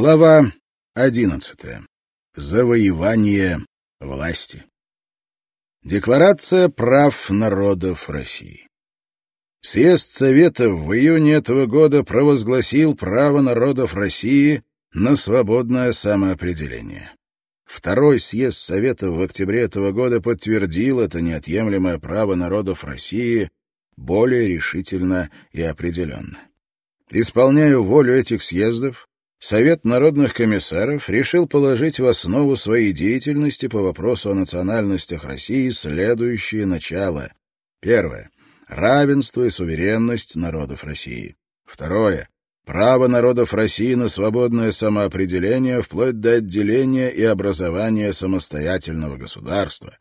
Глава одиннадцатая. Завоевание власти. Декларация прав народов России. Съезд Советов в июне этого года провозгласил право народов России на свободное самоопределение. Второй съезд Советов в октябре этого года подтвердил это неотъемлемое право народов России более решительно и определенно. Исполняя волю этих съездов, Совет народных комиссаров решил положить в основу своей деятельности по вопросу о национальностях России следующие начала. Первое. Равенство и суверенность народов России. Второе. Право народов России на свободное самоопределение вплоть до отделения и образования самостоятельного государства.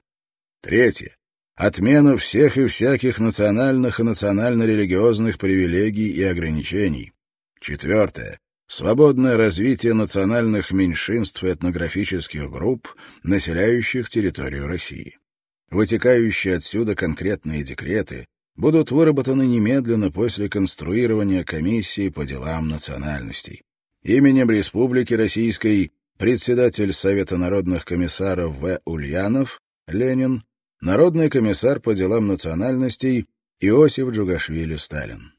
Третье. Отмена всех и всяких национальных и национально-религиозных привилегий и ограничений. Четвертое свободное развитие национальных меньшинств и этнографических групп, населяющих территорию России. Вытекающие отсюда конкретные декреты будут выработаны немедленно после конструирования комиссии по делам национальностей. Именем Республики Российской председатель Совета народных комиссаров В. Ульянов, Ленин, народный комиссар по делам национальностей Иосиф Джугашвили Сталин.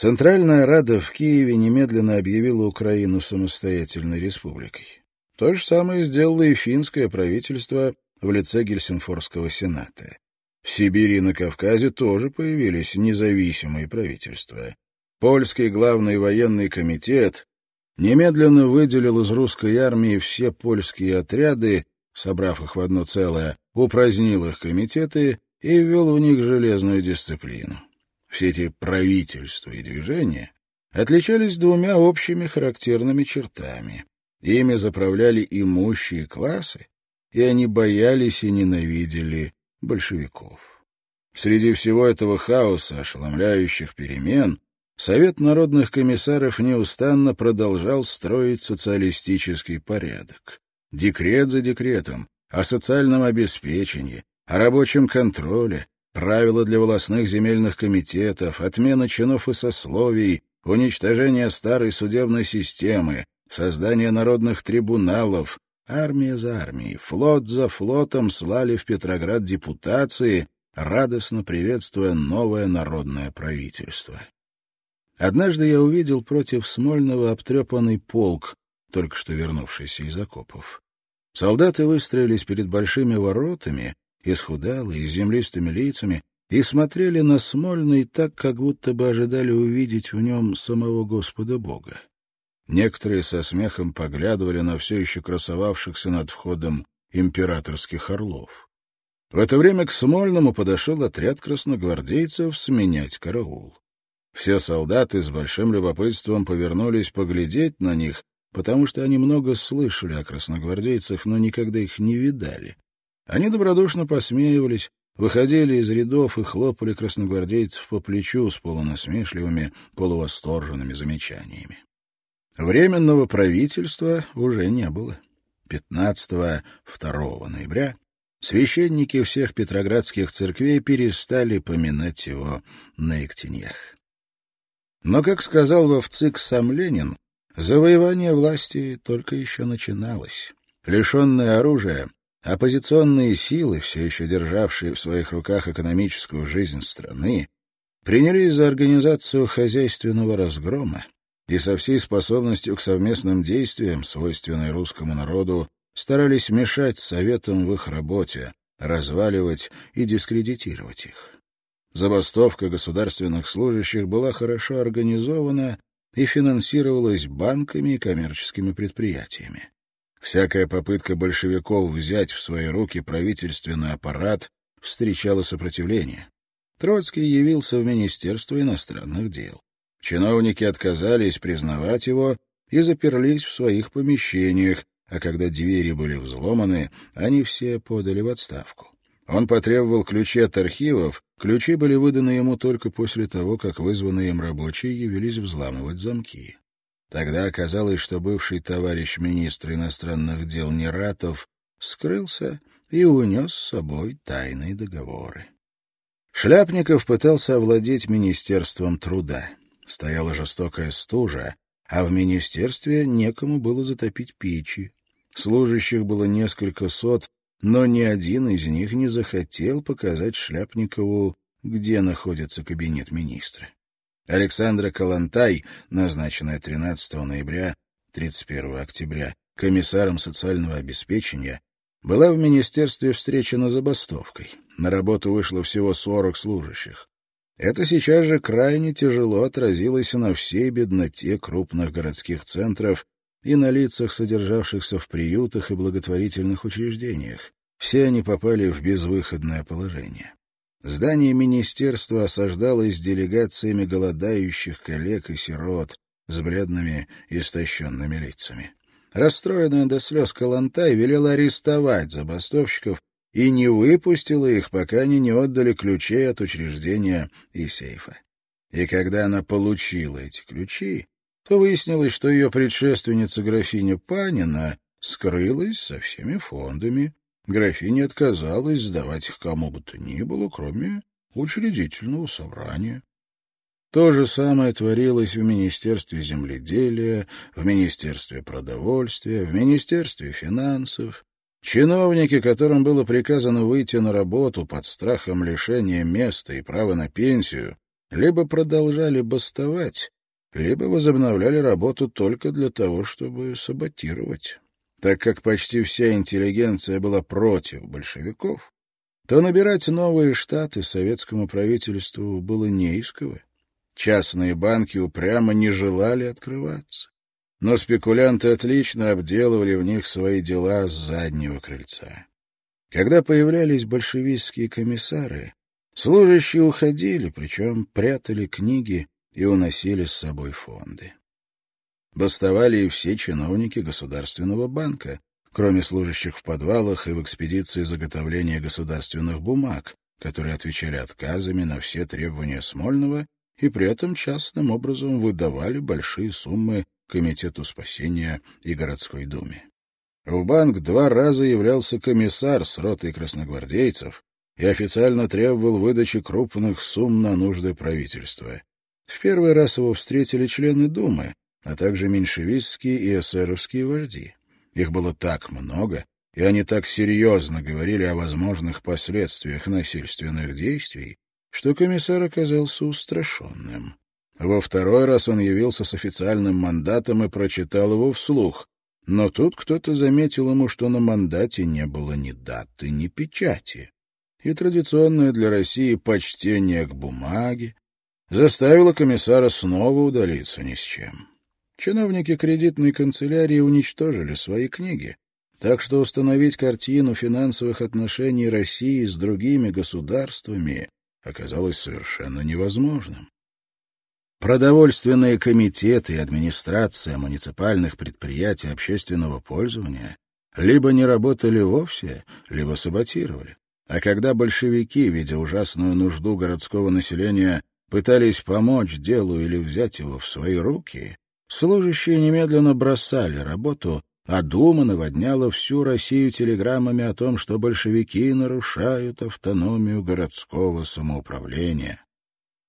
Центральная Рада в Киеве немедленно объявила Украину самостоятельной республикой. То же самое сделало и финское правительство в лице Гельсинфорского сената. В Сибири и на Кавказе тоже появились независимые правительства. Польский главный военный комитет немедленно выделил из русской армии все польские отряды, собрав их в одно целое, упразднил их комитеты и ввел в них железную дисциплину. Все эти правительства и движения отличались двумя общими характерными чертами. Ими заправляли имущие классы, и они боялись и ненавидели большевиков. Среди всего этого хаоса, ошеломляющих перемен, Совет народных комиссаров неустанно продолжал строить социалистический порядок. Декрет за декретом, о социальном обеспечении, о рабочем контроле, правила для волосных земельных комитетов, отмена чинов и сословий, уничтожение старой судебной системы, создание народных трибуналов, армия за армией, флот за флотом слали в Петроград депутации, радостно приветствуя новое народное правительство. Однажды я увидел против Смольного обтрепанный полк, только что вернувшийся из окопов. Солдаты выстроились перед большими воротами, исхудалые, с землистыми лицами, и смотрели на Смольный так, как будто бы ожидали увидеть в нем самого Господа Бога. Некоторые со смехом поглядывали на все еще красовавшихся над входом императорских орлов. В это время к Смольному подошел отряд красногвардейцев сменять караул. Все солдаты с большим любопытством повернулись поглядеть на них, потому что они много слышали о красногвардейцах, но никогда их не видали. Они добродушно посмеивались, выходили из рядов и хлопали красногвардейцев по плечу с полунасмешливыми, полувосторженными замечаниями. Временного правительства уже не было. 15-2 ноября священники всех петроградских церквей перестали поминать его на Ектеньях. Но, как сказал во ВЦИК сам Ленин, завоевание власти только еще начиналось. Лишенное оружия, Оппозиционные силы, все еще державшие в своих руках экономическую жизнь страны, принялись за организацию хозяйственного разгрома и со всей способностью к совместным действиям, свойственной русскому народу, старались мешать Советам в их работе, разваливать и дискредитировать их. Забастовка государственных служащих была хорошо организована и финансировалась банками и коммерческими предприятиями. Всякая попытка большевиков взять в свои руки правительственный аппарат встречала сопротивление. Троцкий явился в Министерство иностранных дел. Чиновники отказались признавать его и заперлись в своих помещениях, а когда двери были взломаны, они все подали в отставку. Он потребовал ключи от архивов, ключи были выданы ему только после того, как вызванные им рабочие явились взламывать замки. Тогда оказалось, что бывший товарищ министра иностранных дел Нератов скрылся и унес с собой тайные договоры. Шляпников пытался овладеть Министерством труда. Стояла жестокая стужа, а в министерстве некому было затопить печи. Служащих было несколько сот, но ни один из них не захотел показать Шляпникову, где находится кабинет министра. Александра Калантай, назначенная 13 ноября 31 октября комиссаром социального обеспечения, была в министерстве встречена забастовкой. На работу вышло всего 40 служащих. Это сейчас же крайне тяжело отразилось на всей бедноте крупных городских центров и на лицах, содержавшихся в приютах и благотворительных учреждениях. Все они попали в безвыходное положение. Здание министерства осаждалось делегациями голодающих коллег и сирот с бледными, истощенными лицами. Расстроенная до слез Калантай велела арестовать забастовщиков и не выпустила их, пока они не отдали ключей от учреждения и сейфа. И когда она получила эти ключи, то выяснилось, что ее предшественница графиня Панина скрылась со всеми фондами. Графиня отказалась сдавать их кому бы то ни было, кроме учредительного собрания. То же самое творилось в Министерстве земледелия, в Министерстве продовольствия, в Министерстве финансов. Чиновники, которым было приказано выйти на работу под страхом лишения места и права на пенсию, либо продолжали бастовать, либо возобновляли работу только для того, чтобы саботировать. Так как почти вся интеллигенция была против большевиков, то набирать новые штаты советскому правительству было неисково. Частные банки упрямо не желали открываться. Но спекулянты отлично обделывали в них свои дела с заднего крыльца. Когда появлялись большевистские комиссары, служащие уходили, причем прятали книги и уносили с собой фонды. Бастовали и все чиновники Государственного банка, кроме служащих в подвалах и в экспедиции заготовления государственных бумаг, которые отвечали отказами на все требования Смольного и при этом частным образом выдавали большие суммы Комитету спасения и городской думе. В банк два раза являлся комиссар с ротой красногвардейцев и официально требовал выдачи крупных сумм на нужды правительства. В первый раз его встретили члены Думы, а также меньшевистские и эсеровские вожди. Их было так много, и они так серьезно говорили о возможных последствиях насильственных действий, что комиссар оказался устрашенным. Во второй раз он явился с официальным мандатом и прочитал его вслух. Но тут кто-то заметил ему, что на мандате не было ни даты, ни печати. И традиционное для России почтение к бумаге заставило комиссара снова удалиться ни с чем. Чиновники кредитной канцелярии уничтожили свои книги, так что установить картину финансовых отношений России с другими государствами оказалось совершенно невозможным. Продовольственные комитеты и администрация муниципальных предприятий общественного пользования либо не работали вовсе, либо саботировали. А когда большевики, видя ужасную нужду городского населения, пытались помочь делу или взять его в свои руки, служащие немедленно бросали работу а Дума наводняла всю Россию телеграммами о том, что большевики нарушают автономию городского самоуправления.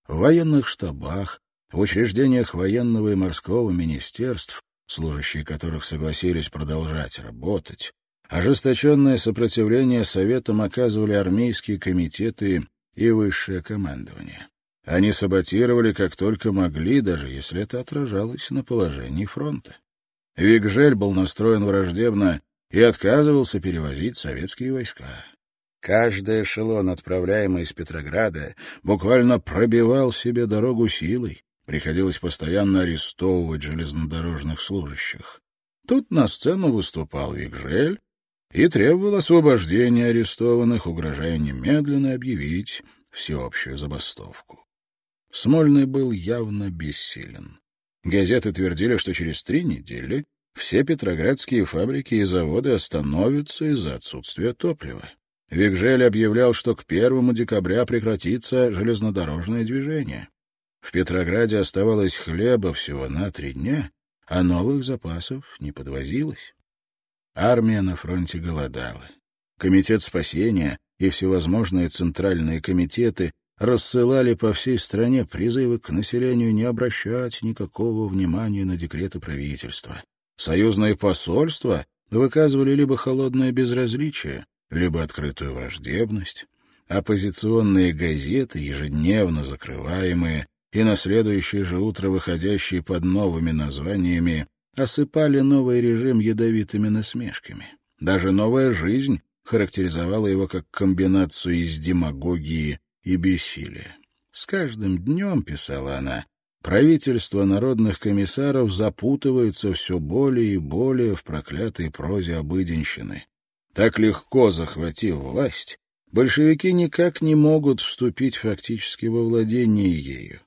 В военных штабах, в учреждениях военного и морского министерств, служащие которых согласились продолжать работать, ожесточенное сопротивление Советам оказывали армейские комитеты и высшее командование. Они саботировали как только могли, даже если это отражалось на положении фронта. Вигжель был настроен враждебно и отказывался перевозить советские войска. Каждый эшелон, отправляемый из Петрограда, буквально пробивал себе дорогу силой. Приходилось постоянно арестовывать железнодорожных служащих. Тут на сцену выступал Вигжель и требовал освобождения арестованных, угрожая немедленно объявить всеобщую забастовку. Смольный был явно бессилен. Газеты твердили, что через три недели все петроградские фабрики и заводы остановятся из-за отсутствия топлива. Викжель объявлял, что к первому декабря прекратится железнодорожное движение. В Петрограде оставалось хлеба всего на три дня, а новых запасов не подвозилось. Армия на фронте голодала. Комитет спасения и всевозможные центральные комитеты рассылали по всей стране призывы к населению не обращать никакого внимания на декреты правительства. Союзные посольства выказывали либо холодное безразличие, либо открытую враждебность. Оппозиционные газеты, ежедневно закрываемые и на следующее же утро выходящие под новыми названиями, осыпали новый режим ядовитыми насмешками. Даже новая жизнь характеризовала его как комбинацию из демагогии и бессилия. С каждым днем, писала она, правительство народных комиссаров запутывается все более и более в проклятой прозе обыденщины. Так легко захватив власть, большевики никак не могут вступить фактически во владение ею.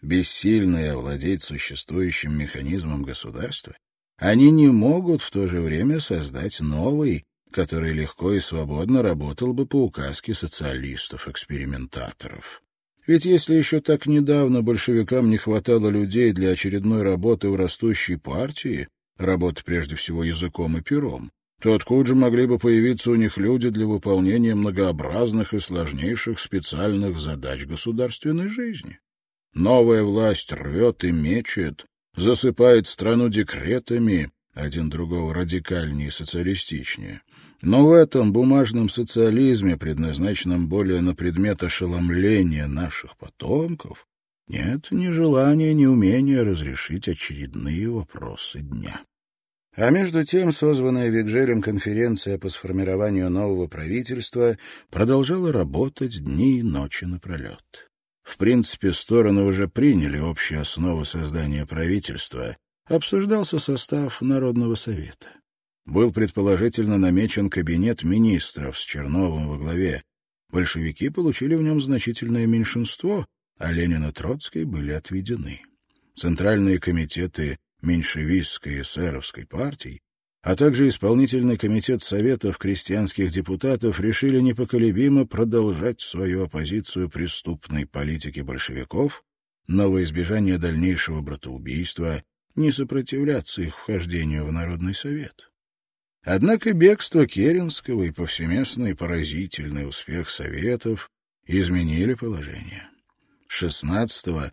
Бессильные овладеть существующим механизмом государства, они не могут в то же время создать новый, который легко и свободно работал бы по указке социалистов-экспериментаторов. Ведь если еще так недавно большевикам не хватало людей для очередной работы в растущей партии, работы прежде всего языком и пером, то откуда же могли бы появиться у них люди для выполнения многообразных и сложнейших специальных задач государственной жизни? Новая власть рвет и мечет, засыпает страну декретами, один другого радикальнее и социалистичнее. Но в этом бумажном социализме, предназначенном более на предмет ошеломления наших потомков, нет ни желания, ни умения разрешить очередные вопросы дня. А между тем созванная Викжелем конференция по сформированию нового правительства продолжала работать дни и ночи напролет. В принципе, стороны уже приняли общие основы создания правительства, обсуждался состав Народного совета. Был предположительно намечен кабинет министров с Черновым во главе. Большевики получили в нем значительное меньшинство, а Ленин и Троцкий были отведены. Центральные комитеты меньшевистской и эсеровской партий, а также исполнительный комитет Советов крестьянских депутатов решили непоколебимо продолжать свою оппозицию преступной политике большевиков, но во избежание дальнейшего братоубийства не сопротивляться их вхождению в Народный Совет. Однако бегство Керенского и повсеместный поразительный успех Советов изменили положение. 16-3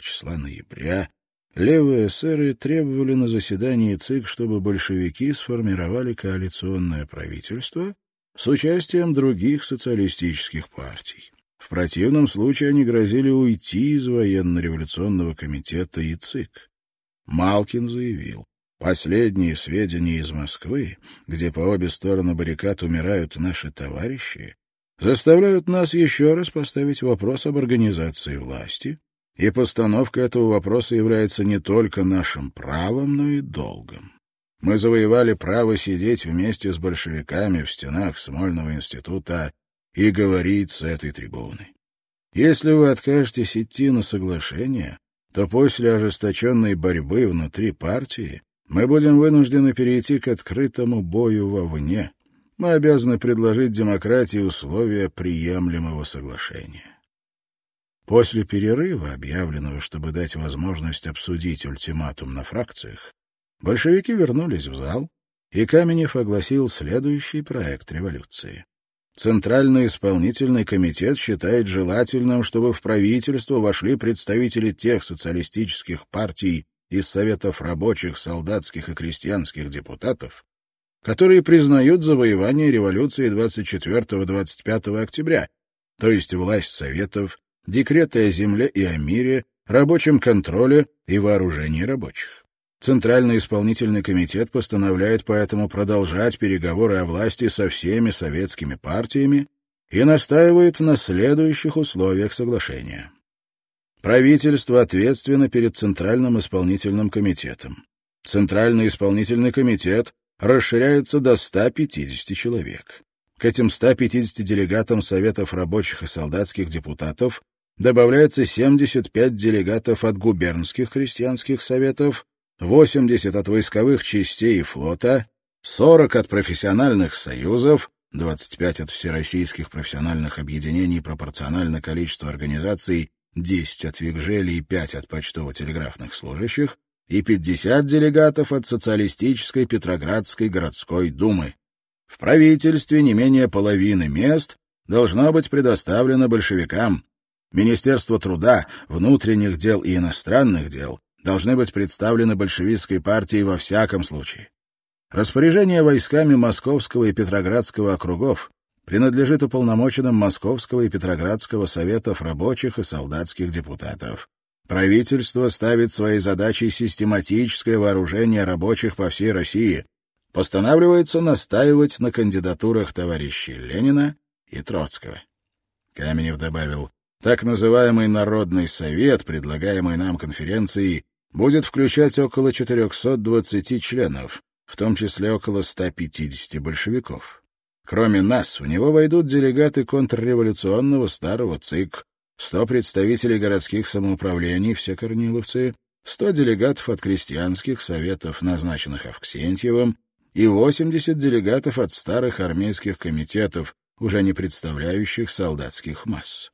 числа ноября левые эсеры требовали на заседании ЦИК, чтобы большевики сформировали коалиционное правительство с участием других социалистических партий. В противном случае они грозили уйти из военно-революционного комитета и ЦИК. Малкин заявил, последние сведения из Москвы, где по обе стороны баррикад умирают наши товарищи, заставляют нас еще раз поставить вопрос об организации власти и постановка этого вопроса является не только нашим правом, но и долгом. Мы завоевали право сидеть вместе с большевиками в стенах Смольного института и говорить с этой трибуны. Если вы откажетесь идти на соглашение, то после ожесточенной борьбы внутри партии мы будем вынуждены перейти к открытому бою вовне. Мы обязаны предложить демократии условия приемлемого соглашения. После перерыва, объявленного, чтобы дать возможность обсудить ультиматум на фракциях, большевики вернулись в зал, и Каменев огласил следующий проект революции. Центральный исполнительный комитет считает желательным, чтобы в правительство вошли представители тех социалистических партий из Советов рабочих, солдатских и крестьянских депутатов, которые признают завоевание революции 24-25 октября, то есть власть Советов декреты о земле и о мире, рабочем контроле и вооружении рабочих. Центральный исполнительный комитет постановляет поэтому продолжать переговоры о власти со всеми советскими партиями и настаивает на следующих условиях соглашения. Правительство ответственно перед Центральным исполнительным комитетом. Центральный исполнительный комитет расширяется до 150 человек. К этим 150 делегатам Советов рабочих и солдатских депутатов добавляется 75 делегатов от губернских крестьянских советов, 80 от войсковых частей и флота, 40 от профессиональных союзов, 25 от всероссийских профессиональных объединений пропорционально количеству организаций, 10 от Вигжели и 5 от почтово-телеграфных служащих и 50 делегатов от Социалистической Петроградской городской думы. В правительстве не менее половины мест должно быть предоставлено большевикам, Министерство труда, внутренних дел и иностранных дел должны быть представлены большевистской партией во всяком случае. Распоряжение войсками Московского и Петроградского округов принадлежит уполномоченным Московского и Петроградского советов рабочих и солдатских депутатов. Правительство ставит своей задачей систематическое вооружение рабочих по всей России. Постанавливается настаивать на кандидатурах товарищей Ленина и Троцкого. Каменев добавил, так называемый Народный совет, предлагаемый нам конференцией, будет включать около 420 членов, в том числе около 150 большевиков. Кроме нас, в него войдут делегаты контрреволюционного старого ЦИК, 100 представителей городских самоуправлений, все корниловцы, 100 делегатов от крестьянских советов, назначенных Авксентьевым, и 80 делегатов от старых армейских комитетов, уже не представляющих солдатских масс.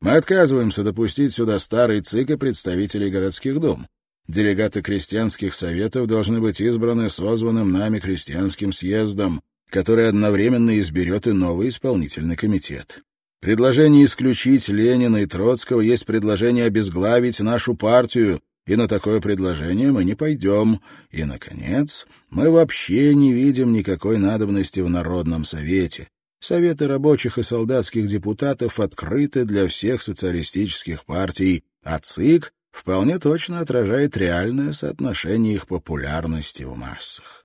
Мы отказываемся допустить сюда старый ЦИК и представителей городских дум. Делегаты крестьянских советов должны быть избраны созванным нами крестьянским съездом, который одновременно изберет и новый исполнительный комитет. Предложение исключить Ленина и Троцкого есть предложение обезглавить нашу партию, и на такое предложение мы не пойдем. И, наконец, мы вообще не видим никакой надобности в Народном Совете. Советы рабочих и солдатских депутатов открыты для всех социалистических партий, а ЦИК вполне точно отражает реальное соотношение их популярности в массах.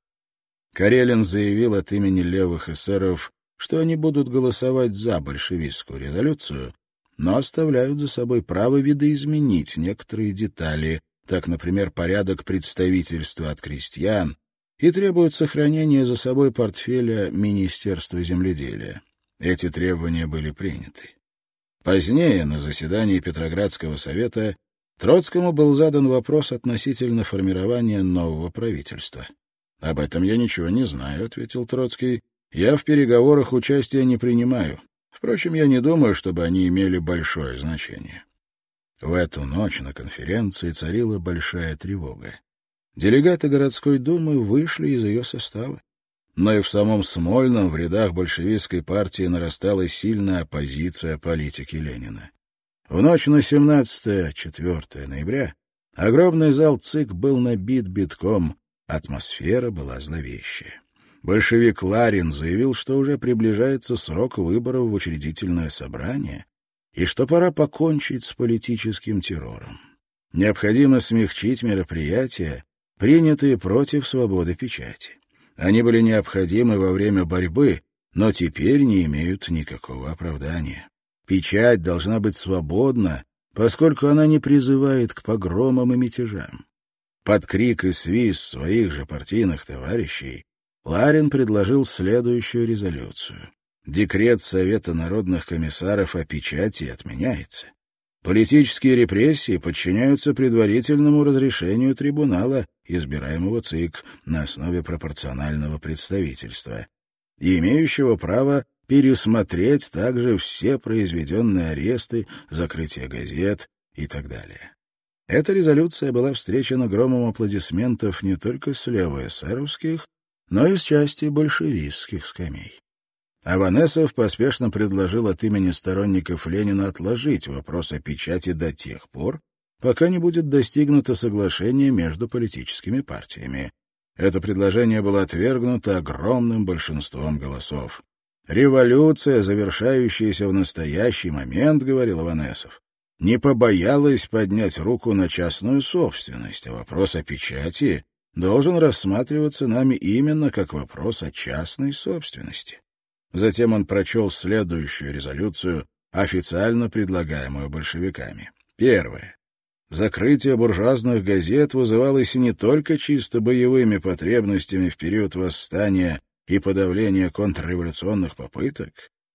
Карелин заявил от имени левых эсеров, что они будут голосовать за большевистскую резолюцию, но оставляют за собой право видоизменить некоторые детали, так, например, порядок представительства от крестьян, и требуют сохранения за собой портфеля Министерства земледелия. Эти требования были приняты. Позднее, на заседании Петроградского совета, Троцкому был задан вопрос относительно формирования нового правительства. «Об этом я ничего не знаю», — ответил Троцкий. «Я в переговорах участия не принимаю. Впрочем, я не думаю, чтобы они имели большое значение». В эту ночь на конференции царила большая тревога. Делегаты городской думы вышли из ее состава. Но и в самом Смольном в рядах большевистской партии нарастала сильная оппозиция политике Ленина. В ночь на 17-4 ноября огромный зал ЦИК был набит битком, атмосфера была зловещая. Большевик Ларин заявил, что уже приближается срок выборов в учредительное собрание и что пора покончить с политическим террором. Необходимо смягчить мероприятия, принятые против свободы печати. Они были необходимы во время борьбы, но теперь не имеют никакого оправдания. Печать должна быть свободна, поскольку она не призывает к погромам и мятежам. Под крик и свист своих же партийных товарищей Ларин предложил следующую резолюцию. Декрет Совета народных комиссаров о печати отменяется. Политические репрессии подчиняются предварительному разрешению трибунала, избираемого ЦИК на основе пропорционального представительства, и имеющего право пересмотреть также все произведенные аресты, закрытие газет и так далее. Эта резолюция была встречена громом аплодисментов не только с левоэсеровских, но и с части большевистских скамей. Аванесов поспешно предложил от имени сторонников Ленина отложить вопрос о печати до тех пор, пока не будет достигнуто соглашение между политическими партиями. Это предложение было отвергнуто огромным большинством голосов. Революция, завершающаяся в настоящий момент, говорил Иванесов, не побоялась поднять руку на частную собственность, а вопрос о печати должен рассматриваться нами именно как вопрос о частной собственности. Затем он прочел следующую резолюцию, официально предлагаемую большевиками. Первое. Закрытие буржуазных газет вызывалось не только чисто боевыми потребностями в период восстания и подавления контрреволюционных попыток,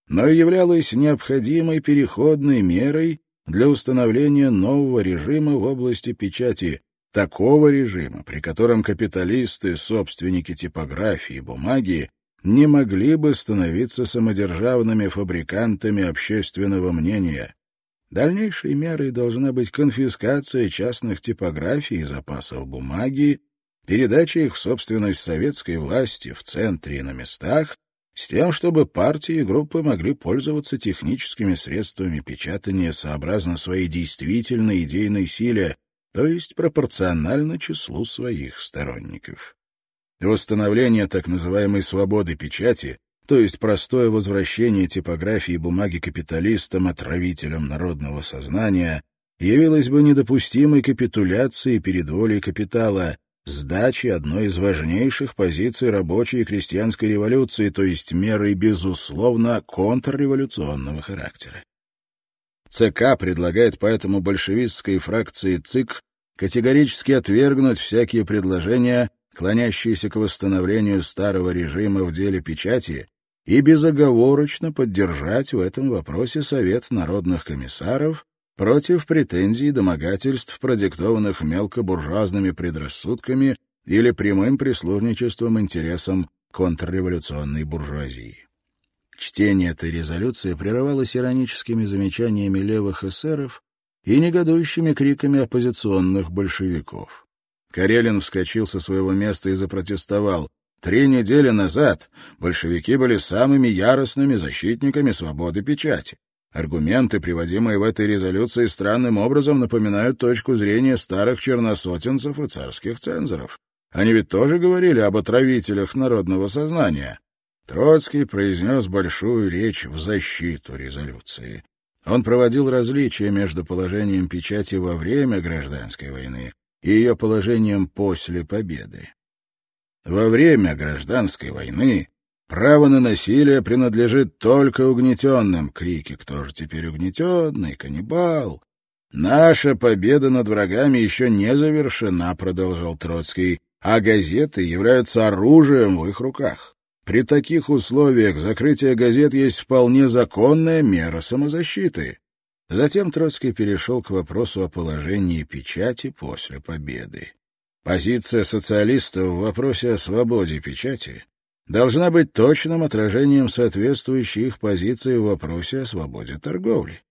но и являлось необходимой переходной мерой для установления нового режима в области печати, такого режима, при котором капиталисты, собственники типографии и бумаги не могли бы становиться самодержавными фабрикантами общественного мнения. Дальнейшей мерой должна быть конфискация частных типографий и запасов бумаги передача их в собственность советской власти в центре и на местах с тем, чтобы партии и группы могли пользоваться техническими средствами печатания сообразно своей действительной идейной силе, то есть пропорционально числу своих сторонников. Восстановление так называемой свободы печати, то есть простое возвращение типографии бумаги капиталистам, отравителям народного сознания, явилось бы недопустимой капитуляцией перед волей капитала, сдачи одной из важнейших позиций рабочей и крестьянской революции, то есть мерой, безусловно, контрреволюционного характера. ЦК предлагает поэтому большевистской фракции ЦИК категорически отвергнуть всякие предложения, клонящиеся к восстановлению старого режима в деле печати, и безоговорочно поддержать в этом вопросе Совет народных комиссаров против претензий и домогательств, продиктованных мелкобуржуазными предрассудками или прямым прислужничеством интересам контрреволюционной буржуазии. Чтение этой резолюции прерывалось ироническими замечаниями левых эсеров и негодующими криками оппозиционных большевиков. Карелин вскочил со своего места и запротестовал. Три недели назад большевики были самыми яростными защитниками свободы печати. Аргументы, приводимые в этой резолюции, странным образом напоминают точку зрения старых черносотенцев и царских цензоров. Они ведь тоже говорили об отравителях народного сознания. Троцкий произнес большую речь в защиту резолюции. Он проводил различия между положением печати во время гражданской войны и ее положением после победы. Во время гражданской войны Право на насилие принадлежит только угнетенным. Крики «Кто же теперь угнетенный? Каннибал?» «Наша победа над врагами еще не завершена», — продолжал Троцкий, «а газеты являются оружием в их руках. При таких условиях закрытие газет есть вполне законная мера самозащиты». Затем Троцкий перешел к вопросу о положении печати после победы. Позиция социалистов в вопросе о свободе печати должна быть точным отражением соответствующей их позиции в вопросе о свободе торговли.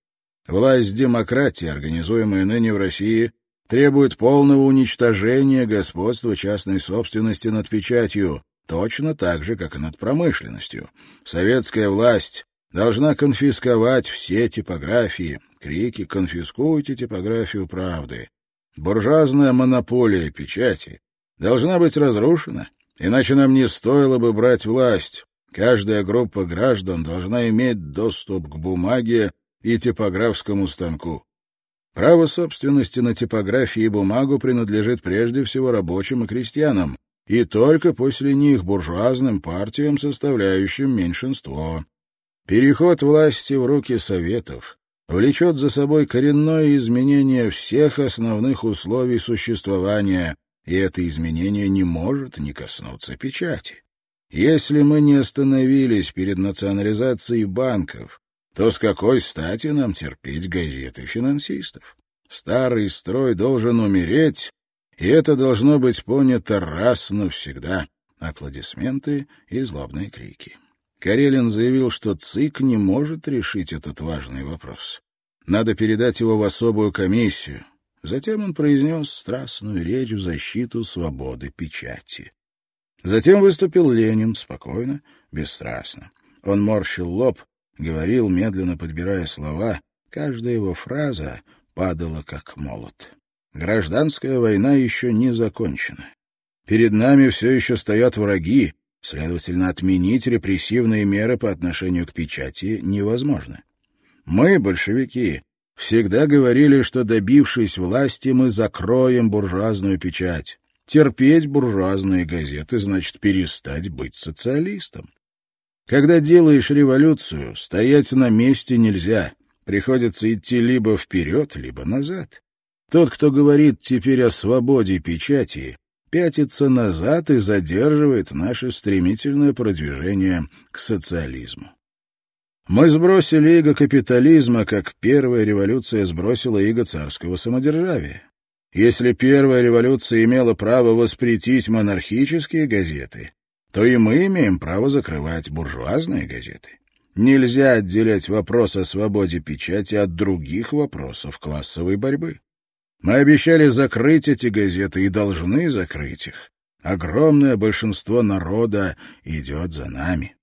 Власть демократии, организуемая ныне в России, требует полного уничтожения господства частной собственности над печатью, точно так же, как и над промышленностью. Советская власть должна конфисковать все типографии, крики «конфискуйте типографию правды». Буржуазная монополия печати должна быть разрушена, Иначе нам не стоило бы брать власть. Каждая группа граждан должна иметь доступ к бумаге и типографскому станку. Право собственности на типографии и бумагу принадлежит прежде всего рабочим и крестьянам, и только после них буржуазным партиям, составляющим меньшинство. Переход власти в руки советов влечет за собой коренное изменение всех основных условий существования, и это изменение не может не коснуться печати. Если мы не остановились перед национализацией банков, то с какой стати нам терпеть газеты финансистов? Старый строй должен умереть, и это должно быть понято раз навсегда. Аплодисменты и злобные крики. Карелин заявил, что ЦИК не может решить этот важный вопрос. Надо передать его в особую комиссию. Затем он произнес страстную речь в защиту свободы печати. Затем выступил Ленин, спокойно, бесстрастно. Он морщил лоб, говорил, медленно подбирая слова. Каждая его фраза падала, как молот. Гражданская война еще не закончена. Перед нами все еще стоят враги, следовательно, отменить репрессивные меры по отношению к печати невозможно. Мы, большевики, всегда говорили, что, добившись власти, мы закроем буржуазную печать. Терпеть буржуазные газеты значит перестать быть социалистом. Когда делаешь революцию, стоять на месте нельзя. Приходится идти либо вперед, либо назад. Тот, кто говорит теперь о свободе печати, пятится назад и задерживает наше стремительное продвижение к социализму. Мы сбросили иго капитализма, как первая революция сбросила иго царского самодержавия. Если первая революция имела право воспретить монархические газеты, то и мы имеем право закрывать буржуазные газеты. Нельзя отделять вопрос о свободе печати от других вопросов классовой борьбы. Мы обещали закрыть эти газеты и должны закрыть их. Огромное большинство народа идет за нами.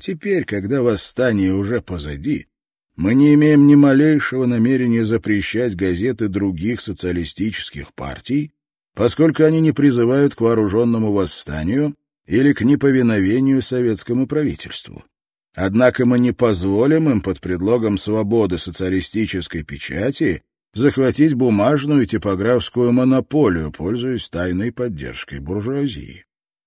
Теперь, когда восстание уже позади, мы не имеем ни малейшего намерения запрещать газеты других социалистических партий, поскольку они не призывают к вооруженному восстанию или к неповиновению советскому правительству. Однако мы не позволим им под предлогом свободы социалистической печати захватить бумажную типографскую монополию, пользуясь тайной поддержкой буржуазии.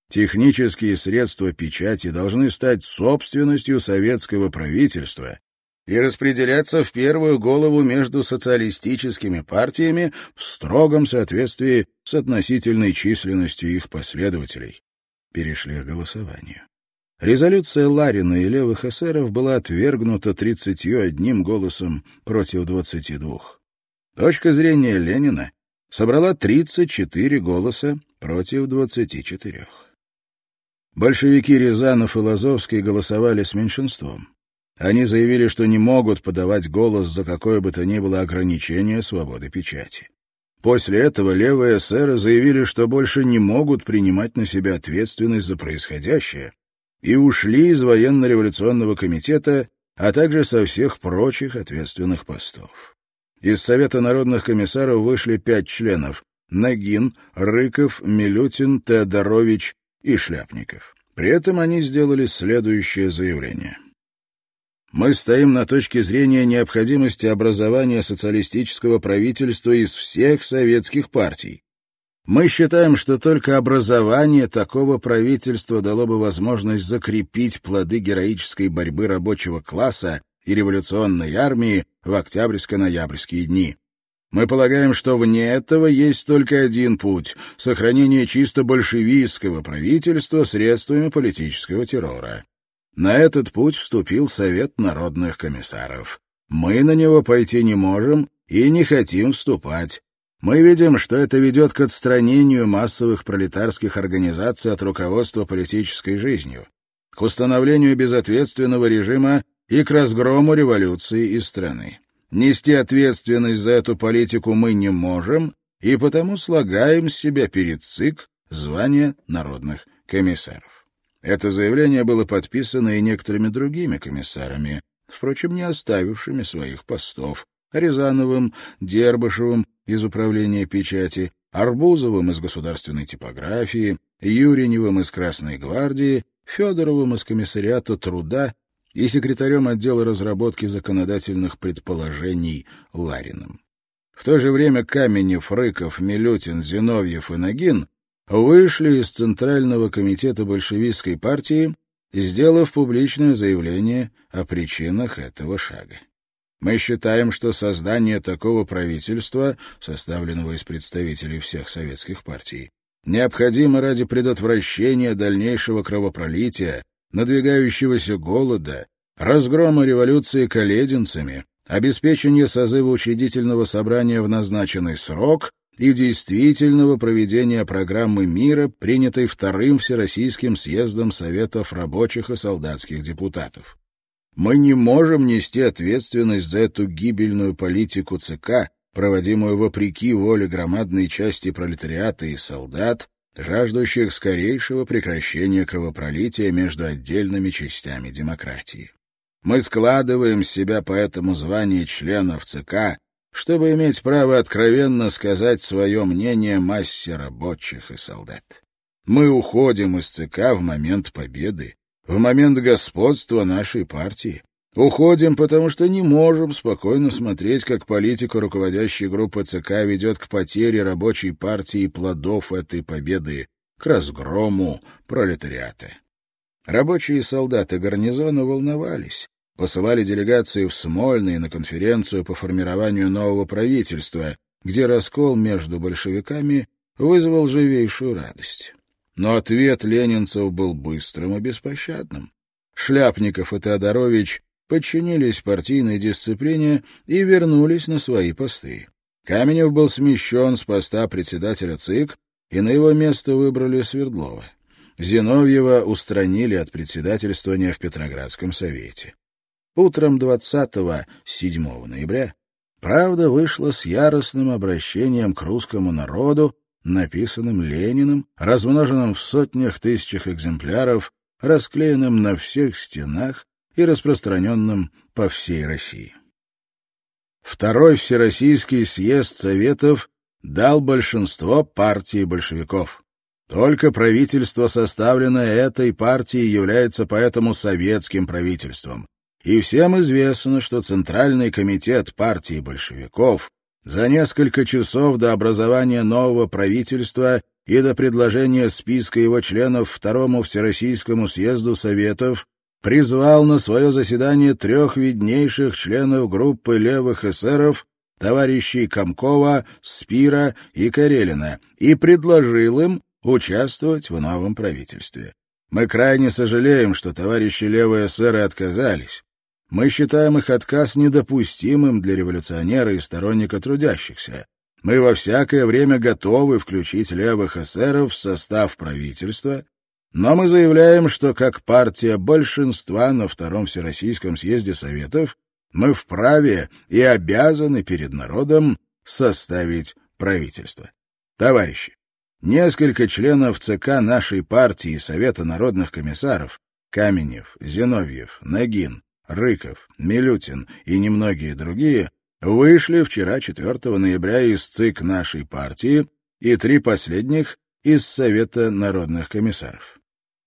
Технические средства печати должны стать собственностью советского правительства и распределяться в первую голову между социалистическими партиями в строгом соответствии с относительной численностью их последователей. Перешли к голосованию. Резолюция Ларина и левых эсеров была отвергнута 31 голосом против 22. Точка зрения Ленина собрала 34 голоса против 24. Большевики Рязанов и Лазовский голосовали с меньшинством. Они заявили, что не могут подавать голос за какое бы то ни было ограничение свободы печати. После этого левые эсеры заявили, что больше не могут принимать на себя ответственность за происходящее и ушли из военно-революционного комитета, а также со всех прочих ответственных постов. Из Совета народных комиссаров вышли пять членов — Нагин, Рыков, Милютин, Теодорович и Шляпников. При этом они сделали следующее заявление. Мы стоим на точке зрения необходимости образования социалистического правительства из всех советских партий, мы считаем, что только образование такого правительства дало бы возможность закрепить плоды героической борьбы рабочего класса и революционной армии в октябрьско-ноябрьские дни. Мы полагаем, что вне этого есть только один путь — сохранение чисто большевистского правительства средствами политического террора. На этот путь вступил Совет народных комиссаров. Мы на него пойти не можем и не хотим вступать. Мы видим, что это ведет к отстранению массовых пролетарских организаций от руководства политической жизнью, к установлению безответственного режима и к разгрому революции из страны. Нести ответственность за эту политику мы не можем, и потому слагаем с себя перед ЦИК звание народных комиссаров. Это заявление было подписано и некоторыми другими комиссарами, впрочем, не оставившими своих постов, Рязановым, Дербышевым из Управления печати, Арбузовым из Государственной типографии, Юриневым из Красной гвардии, Федоровым из Комиссариата труда и секретарем отдела разработки законодательных предположений Лариным. В то же время Каменев, Рыков, Милютин, Зиновьев и Нагин вышли из Центрального комитета большевистской партии, сделав публичное заявление о причинах этого шага. Мы считаем, что создание такого правительства, составленного из представителей всех советских партий, необходимо ради предотвращения дальнейшего кровопролития, надвигающегося голода, разгрома революции колединцами, обеспечения созыва учредительного собрания в назначенный срок и действительного проведения программы мира, принятой Вторым Всероссийским съездом Советов рабочих и солдатских депутатов. Мы не можем нести ответственность за эту гибельную политику ЦК, проводимую вопреки воле громадной части пролетариата и солдат, жаждущих скорейшего прекращения кровопролития между отдельными частями демократии. Мы складываем с себя поэтому звание членов ЦК, чтобы иметь право откровенно сказать свое мнение массе рабочих и солдат. Мы уходим из ЦК в момент победы, в момент господства нашей партии. Уходим, потому что не можем спокойно смотреть, как политика руководящей группы ЦК ведет к потере рабочей партии и плодов этой победы, к разгрому пролетариата. Рабочие и солдаты гарнизона волновались, посылали делегации в Смольный на конференцию по формированию нового правительства, где раскол между большевиками вызвал живейшую радость. Но ответ ленинцев был быстрым и беспощадным. Шляпников и Теодорович подчинились партийной дисциплине и вернулись на свои посты. Каменев был смещен с поста председателя ЦИК, и на его место выбрали Свердлова. Зиновьева устранили от председательствования в Петроградском совете. Утром 20-7 ноября «Правда» вышла с яростным обращением к русскому народу написанным Лениным, размноженным в сотнях тысячах экземпляров расклеенным на всех стенах и распространенным по всей России. Второй Всероссийский съезд Советов дал большинство партии большевиков. Только правительство, составленное этой партией, является поэтому советским правительством. И всем известно, что Центральный комитет партии большевиков за несколько часов до образования нового правительства и до предложения списка его членов Второму Всероссийскому съезду Советов призвал на свое заседание трех виднейших членов группы левых эсеров товарищей Комкова, Спира и Карелина и предложил им участвовать в новом правительстве. Мы крайне сожалеем, что товарищи левые эсеры отказались. Мы считаем их отказ недопустимым для революционера и сторонника трудящихся. Мы во всякое время готовы включить левых эсеров в состав правительства, но мы заявляем, что как партия большинства на Втором Всероссийском съезде Советов мы вправе и обязаны перед народом составить правительство. Товарищи, несколько членов ЦК нашей партии и Совета народных комиссаров Каменев, Зиновьев, Нагин, Рыков, Милютин и немногие другие вышли вчера, 4 ноября, из ЦИК нашей партии и три последних из Совета народных комиссаров.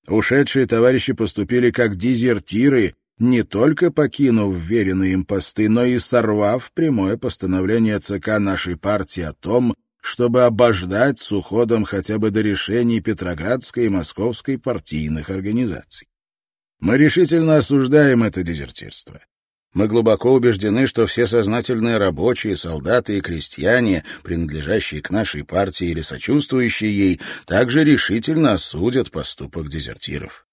Ушедшие товарищи поступили как дезертиры не только покинув веренные им посты, но и сорвав прямое постановление ЦК нашей партии о том, чтобы обождать с уходом хотя бы до решений Петроградской и Московской партийных организаций. Мы решительно осуждаем это дезертирство. Мы глубоко убеждены, что все сознательные рабочие, солдаты и крестьяне, принадлежащие к нашей партии или сочувствующие ей, также решительно осудят поступок дезертиров.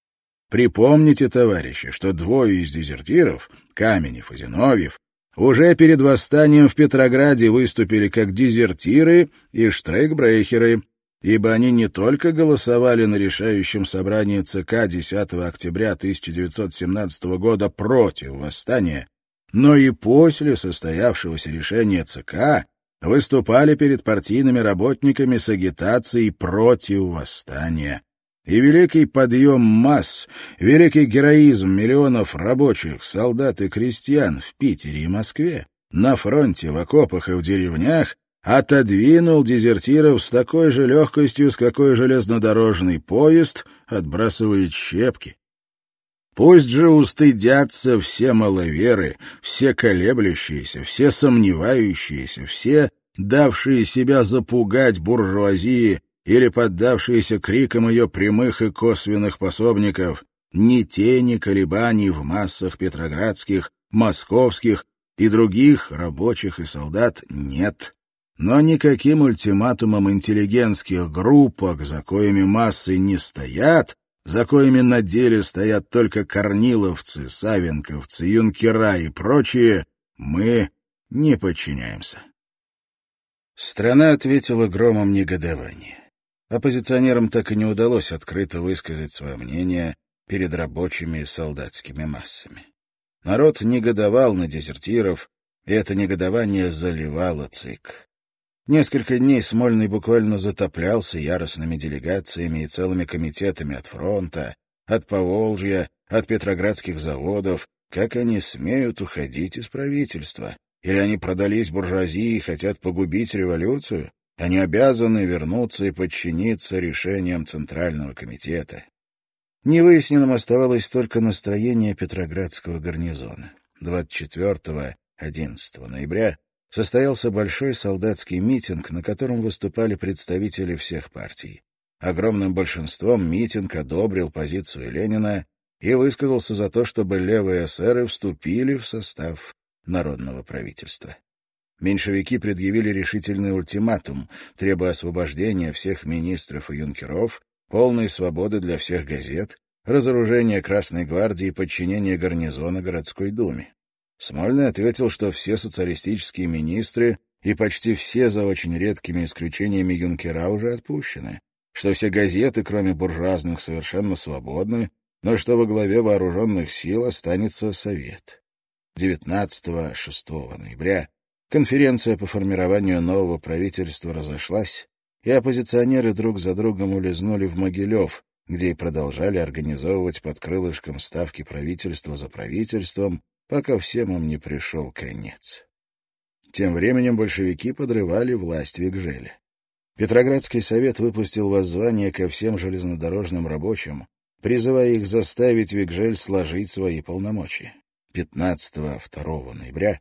Припомните, товарищи, что двое из дезертиров, Каменев и Зиновьев, уже перед восстанием в Петрограде выступили как дезертиры и штрейкбрейхеры, ибо они не только голосовали на решающем собрании ЦК 10 октября 1917 года против восстания, но и после состоявшегося решения ЦК выступали перед партийными работниками с агитацией против восстания. И великий подъем масс, великий героизм миллионов рабочих, солдат и крестьян в Питере и Москве, на фронте, в окопах и в деревнях, отодвинул дезертиров с такой же легкостью, с какой железнодорожный поезд отбрасывает щепки. Пусть же устыдятся все маловеры, все колеблющиеся, все сомневающиеся, все, давшие себя запугать буржуазии или поддавшиеся крикам ее прямых и косвенных пособников, ни тени колебаний в массах петроградских, московских и других рабочих и солдат нет. Но никаким ультиматумом интеллигентских группок, за коими массы не стоят, за коими на деле стоят только корниловцы, савенковцы, юнкера и прочие, мы не подчиняемся. Страна ответила громом негодования. Оппозиционерам так и не удалось открыто высказать свое мнение перед рабочими и солдатскими массами. Народ негодовал на дезертиров, и это негодование заливало ЦИК. Несколько дней Смольный буквально затоплялся яростными делегациями и целыми комитетами от фронта, от Поволжья, от петроградских заводов, как они смеют уходить из правительства. Или они продались буржуазии и хотят погубить революцию? Они обязаны вернуться и подчиниться решениям Центрального комитета. Невыясненным оставалось только настроение Петроградского гарнизона. 24-11 ноября состоялся большой солдатский митинг, на котором выступали представители всех партий. Огромным большинством митинг одобрил позицию Ленина и высказался за то, чтобы левые эсеры вступили в состав народного правительства меньшевики предъявили решительный ультиматум, требуя освобождения всех министров и юнкеров, полной свободы для всех газет, разоружения Красной гвардии и подчинения гарнизона городской думе. Смольный ответил, что все социалистические министры и почти все, за очень редкими исключениями, юнкера уже отпущены, что все газеты, кроме буржуазных, совершенно свободны, но что во главе вооруженных сил останется Совет. 19-6 ноября Конференция по формированию нового правительства разошлась, и оппозиционеры друг за другом улизнули в Могилев, где и продолжали организовывать под крылышком ставки правительства за правительством, пока всем им не пришел конец. Тем временем большевики подрывали власть Вигжеля. Петроградский совет выпустил воззвание ко всем железнодорожным рабочим, призывая их заставить Вигжель сложить свои полномочия. 15-2 ноября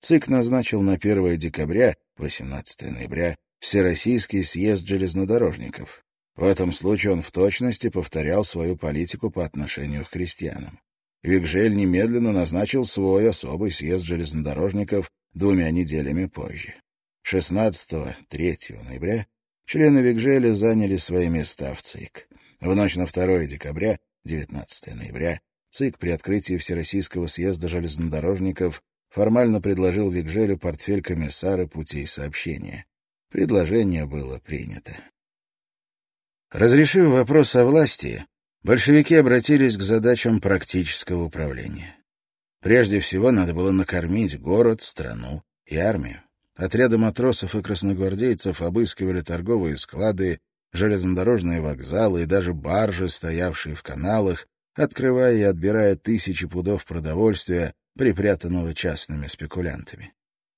ЦИК назначил на 1 декабря, 18 ноября, Всероссийский съезд железнодорожников. В этом случае он в точности повторял свою политику по отношению к крестьянам. Викжель немедленно назначил свой особый съезд железнодорожников двумя неделями позже. 16-3 ноября члены Викжеля заняли свои места в ЦИК. В ночь на 2 декабря, 19 ноября, ЦИК при открытии Всероссийского съезда железнодорожников формально предложил Викжелю портфель комиссара путей сообщения. Предложение было принято. Разрешив вопрос о власти, большевики обратились к задачам практического управления. Прежде всего надо было накормить город, страну и армию. Отряды матросов и красногвардейцев обыскивали торговые склады, железнодорожные вокзалы и даже баржи, стоявшие в каналах, открывая и отбирая тысячи пудов продовольствия, припрятанного частными спекулянтами.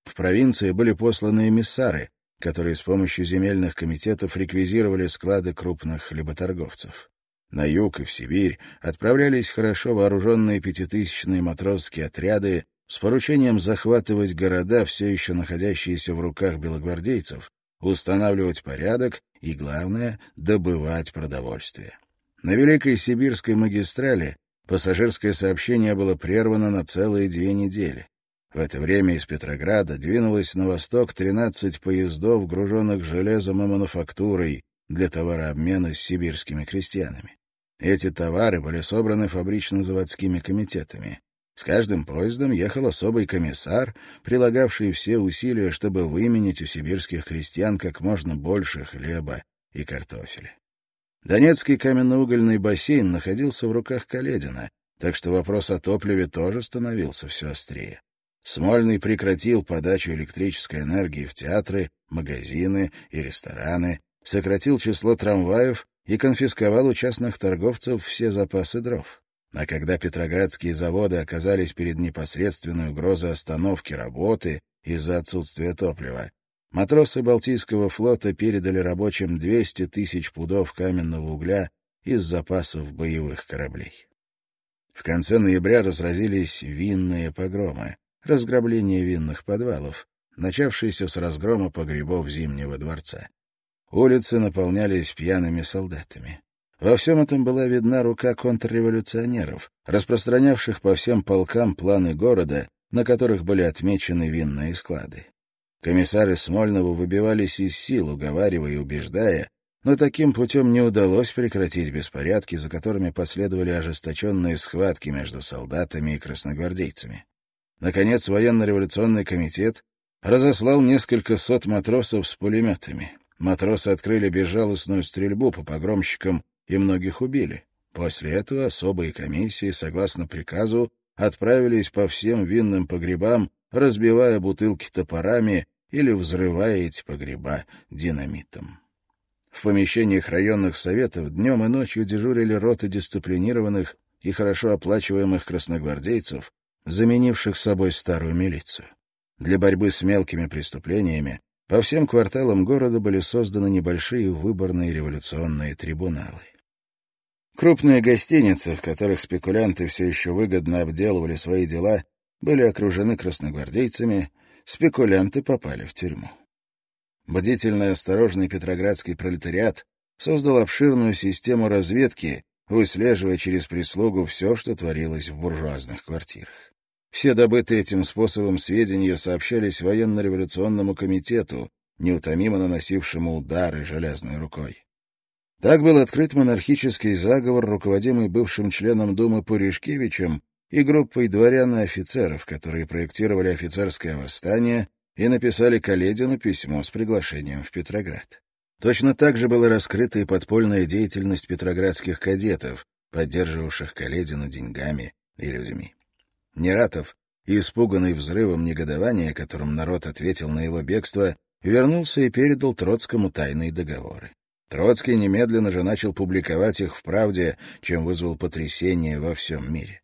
В провинции были посланы эмиссары, которые с помощью земельных комитетов реквизировали склады крупных хлеботорговцев. На юг и в Сибирь отправлялись хорошо вооруженные пятитысячные матросские отряды с поручением захватывать города, все еще находящиеся в руках белогвардейцев, устанавливать порядок и, главное, добывать продовольствие. На Великой Сибирской магистрали пассажирское сообщение было прервано на целые две недели. В это время из Петрограда двинулось на восток 13 поездов, груженных железом и мануфактурой для товарообмена с сибирскими крестьянами. Эти товары были собраны фабрично-заводскими комитетами. С каждым поездом ехал особый комиссар, прилагавший все усилия, чтобы выменить у сибирских крестьян как можно больше хлеба и картофеля. Донецкий каменноугольный бассейн находился в руках Каледина, так что вопрос о топливе тоже становился все острее. Смольный прекратил подачу электрической энергии в театры, магазины и рестораны, сократил число трамваев и конфисковал у частных торговцев все запасы дров. А когда петроградские заводы оказались перед непосредственной угрозой остановки работы из-за отсутствия топлива, матросы Балтийского флота передали рабочим 200 тысяч пудов каменного угля из запасов боевых кораблей. В конце ноября разразились винные погромы разграбление винных подвалов, начавшееся с разгрома погребов Зимнего дворца. Улицы наполнялись пьяными солдатами. Во всем этом была видна рука контрреволюционеров, распространявших по всем полкам планы города, на которых были отмечены винные склады. Комиссары Смольного выбивались из сил, уговаривая и убеждая, но таким путем не удалось прекратить беспорядки, за которыми последовали ожесточенные схватки между солдатами и красногвардейцами. Наконец, военно-революционный комитет разослал несколько сот матросов с пулеметами. Матросы открыли безжалостную стрельбу по погромщикам и многих убили. После этого особые комиссии, согласно приказу, отправились по всем винным погребам, разбивая бутылки топорами или взрывая эти погреба динамитом. В помещениях районных советов днем и ночью дежурили роты дисциплинированных и хорошо оплачиваемых красногвардейцев, заменивших собой старую милицию. Для борьбы с мелкими преступлениями по всем кварталам города были созданы небольшие выборные революционные трибуналы. Крупные гостиницы, в которых спекулянты все еще выгодно обделывали свои дела, были окружены красногвардейцами, спекулянты попали в тюрьму. Бдительный осторожный петроградский пролетариат создал обширную систему разведки, выслеживая через прислугу все, что творилось в буржуазных квартирах. Все добытые этим способом сведения сообщались военно-революционному комитету, неутомимо наносившему удары железной рукой. Так был открыт монархический заговор, руководимый бывшим членом Думы Пуришкевичем и группой дворян и офицеров, которые проектировали офицерское восстание и написали Каледину письмо с приглашением в Петроград. Точно так же была раскрыта и подпольная деятельность петроградских кадетов, поддерживавших Каледина деньгами и людьми. Нератов, испуганный взрывом негодования, которым народ ответил на его бегство, вернулся и передал Троцкому тайные договоры. Троцкий немедленно же начал публиковать их в «Правде», чем вызвал потрясение во всем мире.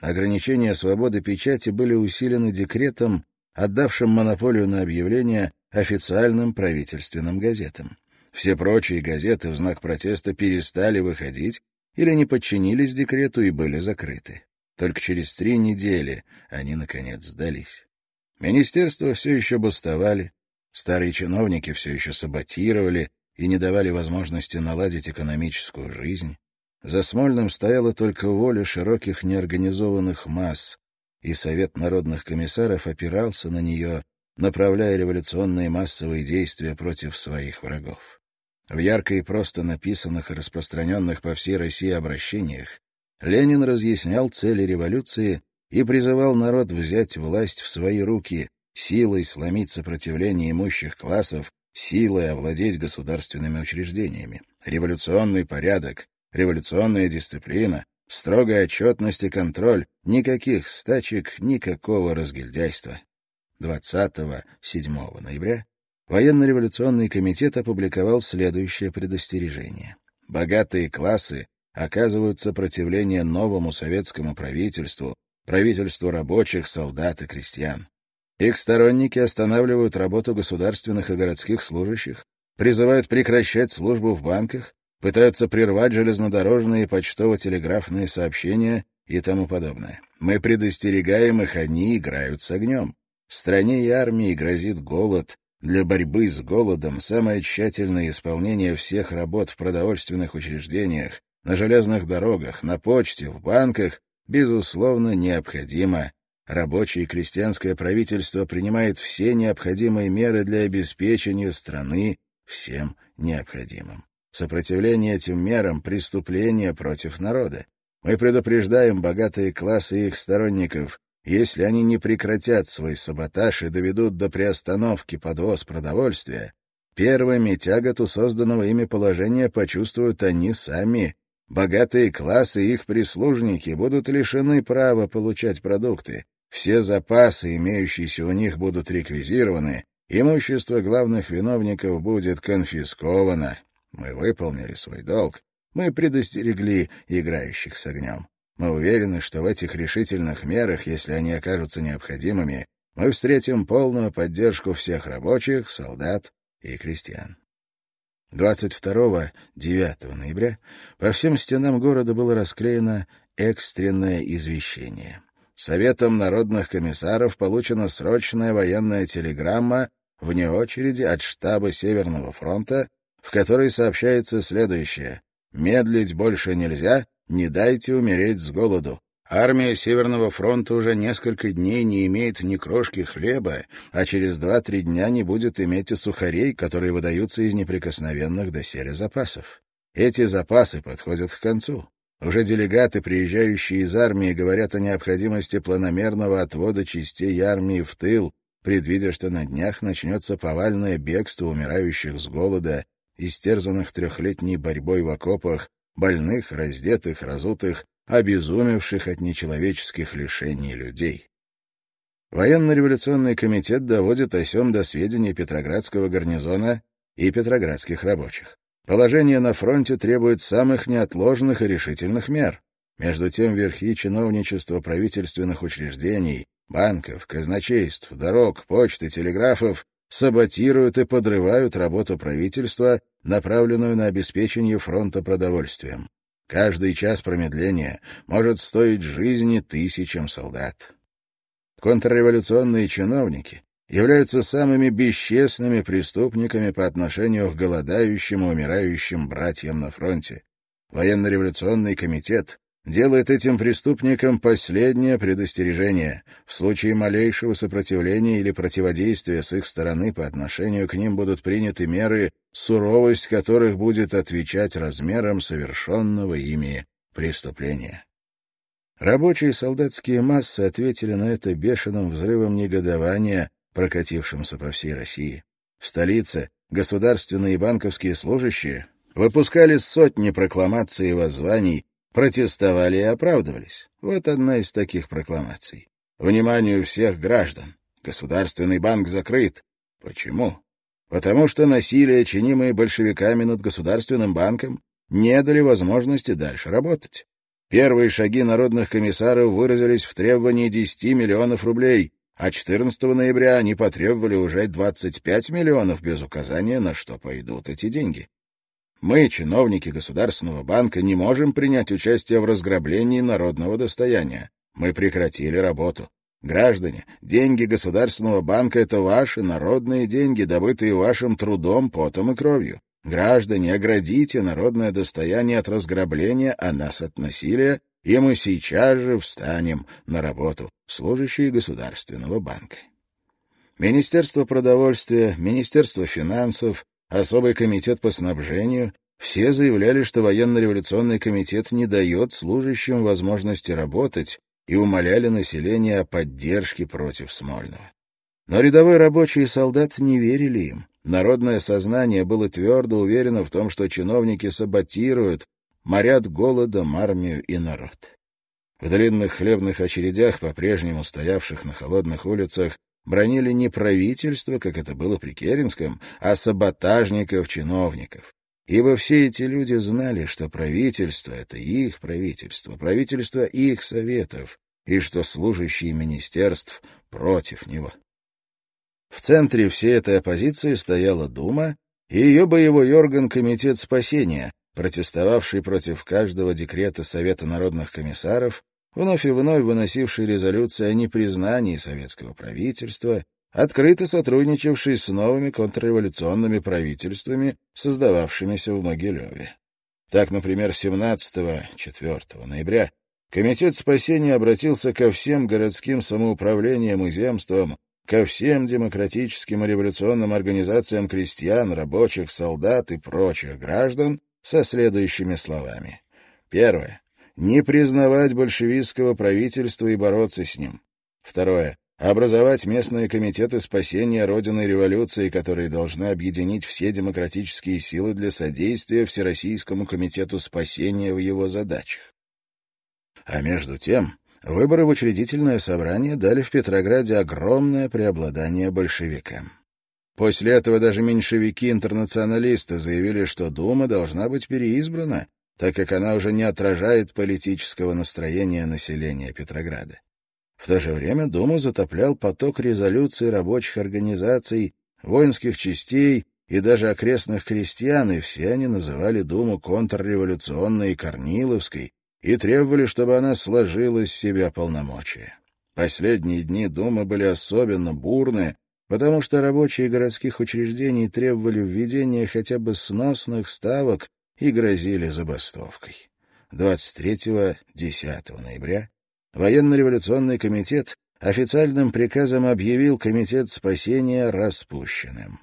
Ограничения свободы печати были усилены декретом, отдавшим монополию на объявления официальным правительственным газетам. Все прочие газеты в знак протеста перестали выходить или не подчинились декрету и были закрыты. Только через три недели они, наконец, сдались. Министерства все еще бастовали, старые чиновники все еще саботировали и не давали возможности наладить экономическую жизнь. За Смольным стояла только воля широких неорганизованных масс, и Совет народных комиссаров опирался на нее, направляя революционные массовые действия против своих врагов. В ярко и просто написанных и распространенных по всей России обращениях Ленин разъяснял цели революции и призывал народ взять власть в свои руки, силой сломить сопротивление имущих классов, силой овладеть государственными учреждениями. Революционный порядок, революционная дисциплина, строгая отчетность и контроль, никаких стачек, никакого разгильдяйства. 27 ноября Военно-революционный комитет опубликовал следующее предостережение. Богатые классы оказывают сопротивление новому советскому правительству, правительству рабочих, солдат и крестьян. Их сторонники останавливают работу государственных и городских служащих, призывают прекращать службу в банках, пытаются прервать железнодорожные и почтово-телеграфные сообщения и тому подобное. Мы предостерегаем их, они играют с огнем. Стране и армии грозит голод. Для борьбы с голодом самое тщательное исполнение всех работ в продовольственных учреждениях, на железных дорогах, на почте, в банках, безусловно, необходимо. Рабочее и крестьянское правительство принимает все необходимые меры для обеспечения страны всем необходимым. Сопротивление этим мерам — преступление против народа. Мы предупреждаем богатые классы и их сторонников, если они не прекратят свой саботаж и доведут до приостановки подвоз продовольствия, первыми тяготу созданного ими положения почувствуют они сами. Богатые классы и их прислужники будут лишены права получать продукты. Все запасы, имеющиеся у них, будут реквизированы, имущество главных виновников будет конфисковано. Мы выполнили свой долг. Мы предостерегли играющих с огнем. Мы уверены, что в этих решительных мерах, если они окажутся необходимыми, мы встретим полную поддержку всех рабочих, солдат и крестьян. 22-9 ноября по всем стенам города было расклеено экстренное извещение. Советом народных комиссаров получена срочная военная телеграмма вне очереди от штаба Северного фронта, в которой сообщается следующее. «Медлить больше нельзя, не дайте умереть с голоду. Армия Северного фронта уже несколько дней не имеет ни крошки хлеба, а через два-три дня не будет иметь и сухарей, которые выдаются из неприкосновенных доселе запасов. Эти запасы подходят к концу. Уже делегаты, приезжающие из армии, говорят о необходимости планомерного отвода частей армии в тыл, предвидя, что на днях начнется повальное бегство умирающих с голода, истерзанных трехлетней борьбой в окопах, больных, раздетых, разутых, обезумевших от нечеловеческих лишений людей. Военно-революционный комитет доводит о сём до сведения Петроградского гарнизона и петроградских рабочих. Положение на фронте требует самых неотложных и решительных мер. Между тем верхи чиновничества правительственных учреждений, банков, казначейств, дорог, почты, телеграфов саботируют и подрывают работу правительства, направленную на обеспечение фронта продовольствием. Каждый час промедления может стоить жизни тысячам солдат. Контрреволюционные чиновники являются самыми бесчестными преступниками по отношению к голодающим и умирающим братьям на фронте. Военно-революционный комитет делает этим преступникам последнее предостережение. В случае малейшего сопротивления или противодействия с их стороны по отношению к ним будут приняты меры, суровость которых будет отвечать размерам совершенного ими преступления. Рабочие и солдатские массы ответили на это бешеным взрывом негодования, прокатившимся по всей России. В столице государственные и банковские служащие выпускали сотни прокламаций и воззваний, протестовали и оправдывались. Вот одна из таких прокламаций. Вниманию всех граждан. Государственный банк закрыт. Почему? Потому что насилие, чинимое большевиками над Государственным банком, не дали возможности дальше работать. Первые шаги народных комиссаров выразились в требовании 10 миллионов рублей, а 14 ноября они потребовали уже 25 миллионов без указания, на что пойдут эти деньги. Мы, чиновники Государственного банка, не можем принять участие в разграблении народного достояния. Мы прекратили работу. Граждане, деньги Государственного банка — это ваши народные деньги, добытые вашим трудом, потом и кровью. Граждане, оградите народное достояние от разграбления, а нас от насилия, и мы сейчас же встанем на работу, служащие Государственного банка. Министерство продовольствия, Министерство финансов, особый комитет по снабжению, все заявляли, что военно-революционный комитет не дает служащим возможности работать и умоляли население о поддержке против Смольного. Но рядовой рабочий и солдат не верили им. Народное сознание было твердо уверено в том, что чиновники саботируют, морят голодом армию и народ. В длинных хлебных очередях, по-прежнему стоявших на холодных улицах, бронили не правительство, как это было при Керенском, а саботажников-чиновников. Ибо все эти люди знали, что правительство — это их правительство, правительство их советов, и что служащие министерств против него. В центре всей этой оппозиции стояла Дума и ее боевой орган Комитет спасения, протестовавший против каждого декрета Совета народных комиссаров, вновь и вновь выносивший резолюции о непризнании советского правительства, открыто сотрудничавший с новыми контрреволюционными правительствами, создававшимися в Могилеве. Так, например, 17-4 ноября Комитет спасения обратился ко всем городским самоуправлениям и земствам, ко всем демократическим и революционным организациям крестьян, рабочих, солдат и прочих граждан со следующими словами. Первое. Не признавать большевистского правительства и бороться с ним. Второе. Образовать местные комитеты спасения Родины революции, которые должны объединить все демократические силы для содействия Всероссийскому комитету спасения в его задачах. А между тем, выборы в учредительное собрание дали в Петрограде огромное преобладание большевикам. После этого даже меньшевики-интернационалисты заявили, что Дума должна быть переизбрана, так как она уже не отражает политического настроения населения Петрограда. В то же время Думу затоплял поток резолюций рабочих организаций, воинских частей и даже окрестных крестьян, и все они называли Думу контрреволюционной и Корниловской и требовали, чтобы она сложила с себя полномочия. Последние дни Думы были особенно бурны, потому что рабочие городских учреждений требовали введения хотя бы сносных ставок и грозили забастовкой. 23-10 ноября военно-революционный комитет официальным приказом объявил Комитет спасения распущенным.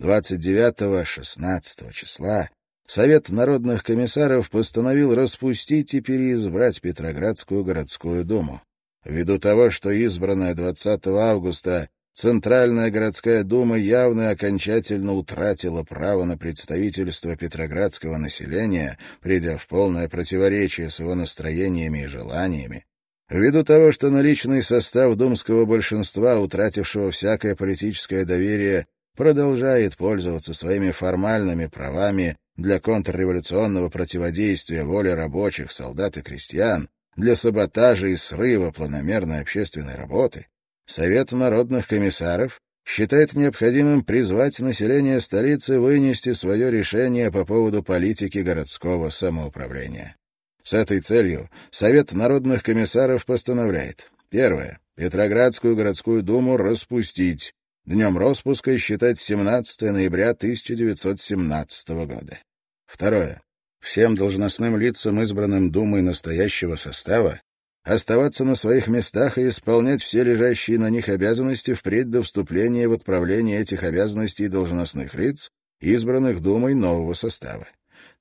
29-16 числа Совет народных комиссаров постановил распустить и переизбрать Петроградскую городскую думу. Ввиду того, что избранная 20 августа Центральная городская дума явно окончательно утратила право на представительство петроградского населения, придя в полное противоречие с его настроениями и желаниями. Ввиду того, что наличный состав думского большинства, утратившего всякое политическое доверие, продолжает пользоваться своими формальными правами для контрреволюционного противодействия воле рабочих, солдат и крестьян, для саботажа и срыва планомерной общественной работы, Совет народных комиссаров считает необходимым призвать население столицы вынести свое решение по поводу политики городского самоуправления. С этой целью Совет народных комиссаров постановляет. Первое. Петроградскую городскую думу распустить. Днем распуска считать 17 ноября 1917 года. Второе. Всем должностным лицам, избранным Думой настоящего состава, оставаться на своих местах и исполнять все лежащие на них обязанности впредь до вступления в отправление этих обязанностей должностных лиц, избранных Думой нового состава.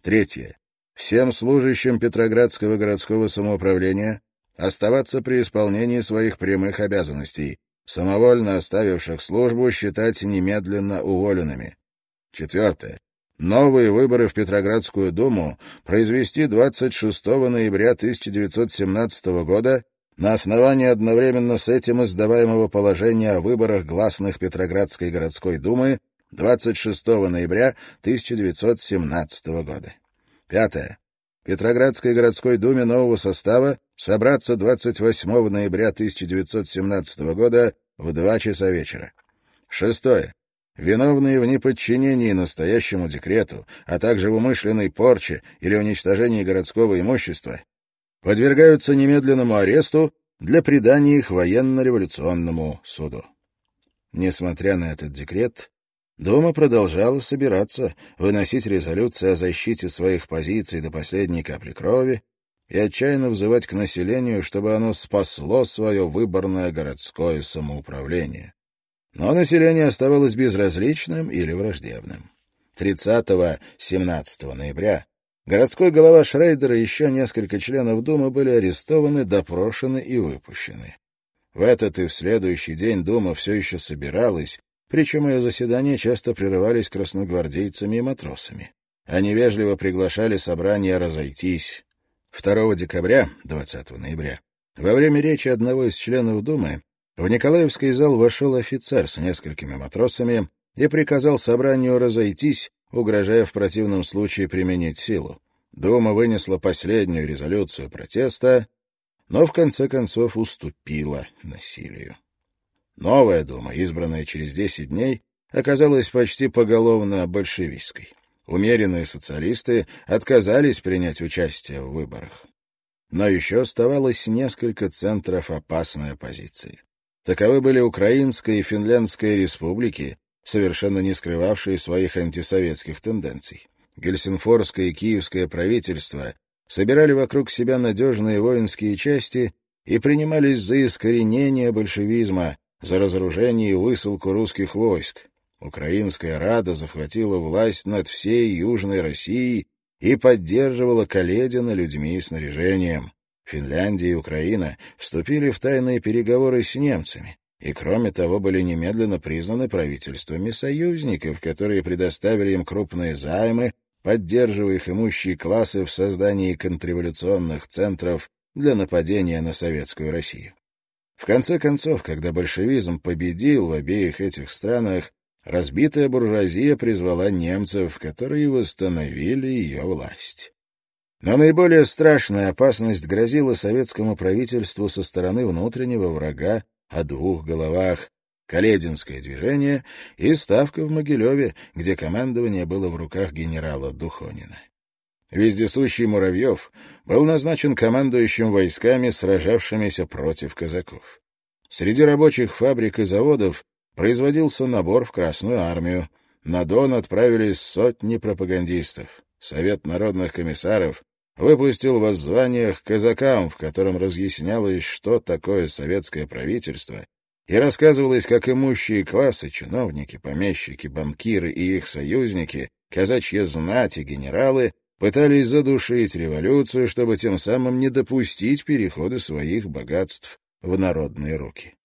Третье. Всем служащим Петроградского городского самоуправления оставаться при исполнении своих прямых обязанностей, самовольно оставивших службу считать немедленно уволенными. Четвертое новые выборы в Петроградскую думу произвести 26 ноября 1917 года на основании одновременно с этим издаваемого положения о выборах гласных Петроградской городской думы 26 ноября 1917 года. Пятое. Петроградской городской думе нового состава собраться 28 ноября 1917 года в 2 часа вечера. Шестое. Виновные в неподчинении настоящему декрету, а также в умышленной порче или уничтожении городского имущества, подвергаются немедленному аресту для предания их военно-революционному суду. Несмотря на этот декрет, Дума продолжала собираться, выносить резолюции о защите своих позиций до последней капли крови и отчаянно взывать к населению, чтобы оно спасло свое выборное городское самоуправление. Но население оставалось безразличным или враждебным. 30-17 ноября городской голова Шрейдер и еще несколько членов Думы были арестованы, допрошены и выпущены. В этот и в следующий день Дума все еще собиралась, причем ее заседания часто прерывались красногвардейцами и матросами. Они вежливо приглашали собрание разойтись. 2 декабря, 20 ноября, во время речи одного из членов Думы в Николаевский зал вошел офицер с несколькими матросами и приказал собранию разойтись, угрожая в противном случае применить силу. Дума вынесла последнюю резолюцию протеста, но в конце концов уступила насилию. Новая дума, избранная через 10 дней, оказалась почти поголовно большевистской. Умеренные социалисты отказались принять участие в выборах. Но еще оставалось несколько центров опасной оппозиции. Таковы были Украинская и Финляндская республики, совершенно не скрывавшие своих антисоветских тенденций. Гельсинфорское и Киевское правительства собирали вокруг себя надежные воинские части и принимались за искоренение большевизма, за разоружение и высылку русских войск. Украинская Рада захватила власть над всей Южной Россией и поддерживала Каледина людьми и снаряжением. Финляндия и Украина вступили в тайные переговоры с немцами и, кроме того, были немедленно признаны правительствами союзников, которые предоставили им крупные займы, поддерживая их имущие классы в создании контрреволюционных центров для нападения на советскую Россию. В конце концов, когда большевизм победил в обеих этих странах, разбитая буржуазия призвала немцев, которые восстановили ее власть. Но наиболее страшная опасность грозила советскому правительству со стороны внутреннего врага о двух головах — Калединское движение и ставка в Могилеве, где командование было в руках генерала Духонина. Вездесущий Муравьев был назначен командующим войсками, сражавшимися против казаков. Среди рабочих фабрик и заводов производился набор в Красную армию. На Дон отправились сотни пропагандистов. Совет народных комиссаров выпустил воззвание к казакам, в котором разъяснялось, что такое советское правительство, и рассказывалось, как имущие классы, чиновники, помещики, банкиры и их союзники, казачьи знати, генералы пытались задушить революцию, чтобы тем самым не допустить перехода своих богатств в народные руки.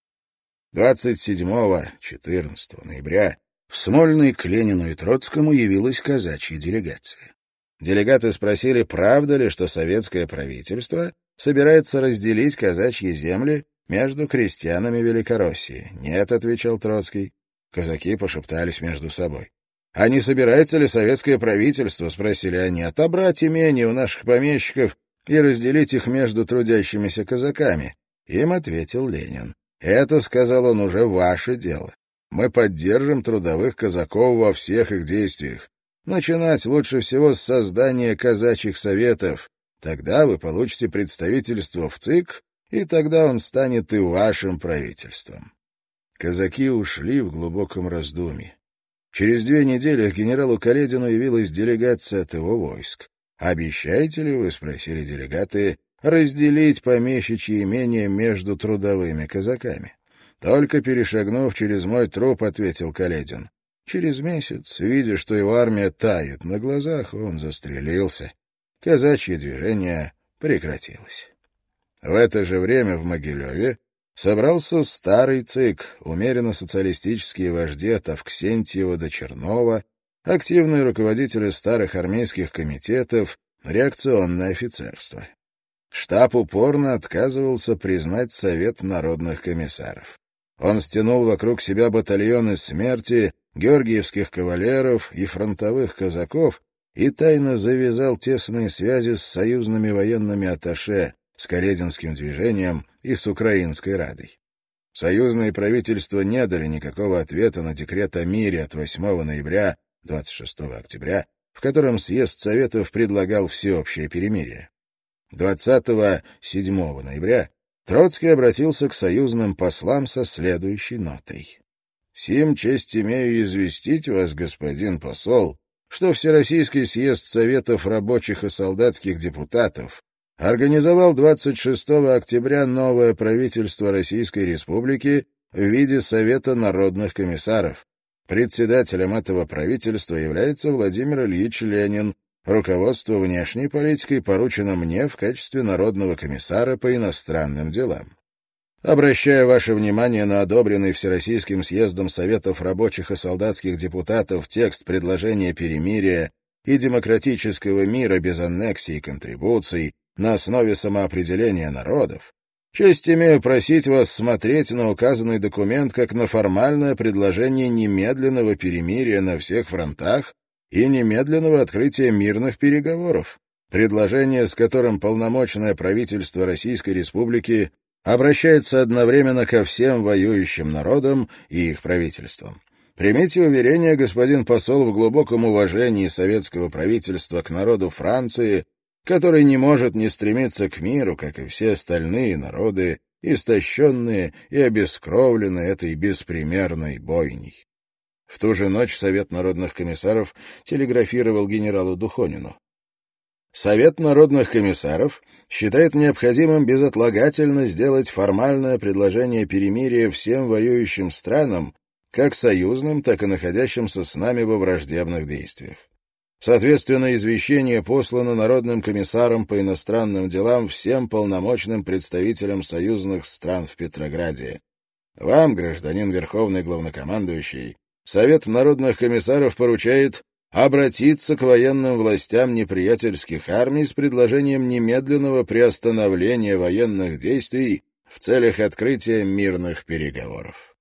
27-14 ноября в Смольный к Ленину и Троцкому явилась казачья делегация. Делегаты спросили, правда ли, что советское правительство собирается разделить казачьи земли между крестьянами Великороссии. «Нет», — отвечал Троцкий. Казаки пошептались между собой. «А не собирается ли советское правительство, — спросили они, — отобрать имение у наших помещиков и разделить их между трудящимися казаками?» Им ответил Ленин. «Это, — сказал он, — уже ваше дело. Мы поддержим трудовых казаков во всех их действиях. Начинать лучше всего с создания казачьих советов. Тогда вы получите представительство в ЦИК, и тогда он станет и вашим правительством». Казаки ушли в глубоком раздумье. Через две недели к генералу Каледину явилась делегация от его войск. «Обещаете ли вы, — спросили делегаты, — разделить помещичье имение между трудовыми казаками?» «Только перешагнув через мой труп, — ответил Каледин. Через месяц, видя, что его армия тает на глазах, он застрелился. Казачье движение прекратилось. В это же время в Могилеве собрался старый ЦИК, умеренно-социалистические вожди от Авксентьева до Чернова, активные руководители старых армейских комитетов, реакционное офицерство. Штаб упорно отказывался признать Совет народных комиссаров. Он стянул вокруг себя батальоны смерти, георгиевских кавалеров и фронтовых казаков и тайно завязал тесные связи с союзными военными атташе, с Карединским движением и с Украинской Радой. Союзные правительства не дали никакого ответа на декрет о мире от 8 ноября 26 октября, в котором съезд Советов предлагал всеобщее перемирие. 27 ноября Троцкий обратился к союзным послам со следующей нотой. «Сим честь имею известить вас, господин посол, что Всероссийский съезд Советов рабочих и солдатских депутатов организовал 26 октября новое правительство Российской Республики в виде Совета народных комиссаров. Председателем этого правительства является Владимир Ильич Ленин. Руководство внешней политикой поручено мне в качестве народного комиссара по иностранным делам. Обращая ваше внимание на одобренный Всероссийским съездом Советов рабочих и солдатских депутатов текст предложения перемирия и демократического мира без аннексий и контрибуций на основе самоопределения народов, честь имею просить вас смотреть на указанный документ как на формальное предложение немедленного перемирия на всех фронтах и немедленного открытия мирных переговоров, предложение, с которым полномочное правительство Российской Республики обращается одновременно ко всем воюющим народам и их правительствам. Примите уверение, господин посол, в глубоком уважении советского правительства к народу Франции, который не может не стремиться к миру, как и все остальные народы, истощенные и обескровленные этой беспримерной бойней. В ту же ночь Совет народных комиссаров телеграфировал генералу Духонину. Совет народных комиссаров считает необходимым безотлагательно сделать формальное предложение перемирия всем воюющим странам, как союзным, так и находящимся с нами во враждебных действиях. Соответственно, извещение послано Народным комиссаром по иностранным делам всем полномочным представителям союзных стран в Петрограде. Вам, гражданин Верховный Главнокомандующий, Совет Народных комиссаров поручает обратиться к военным властям неприятельских армий с предложением немедленного приостановления военных действий в целях открытия мирных переговоров.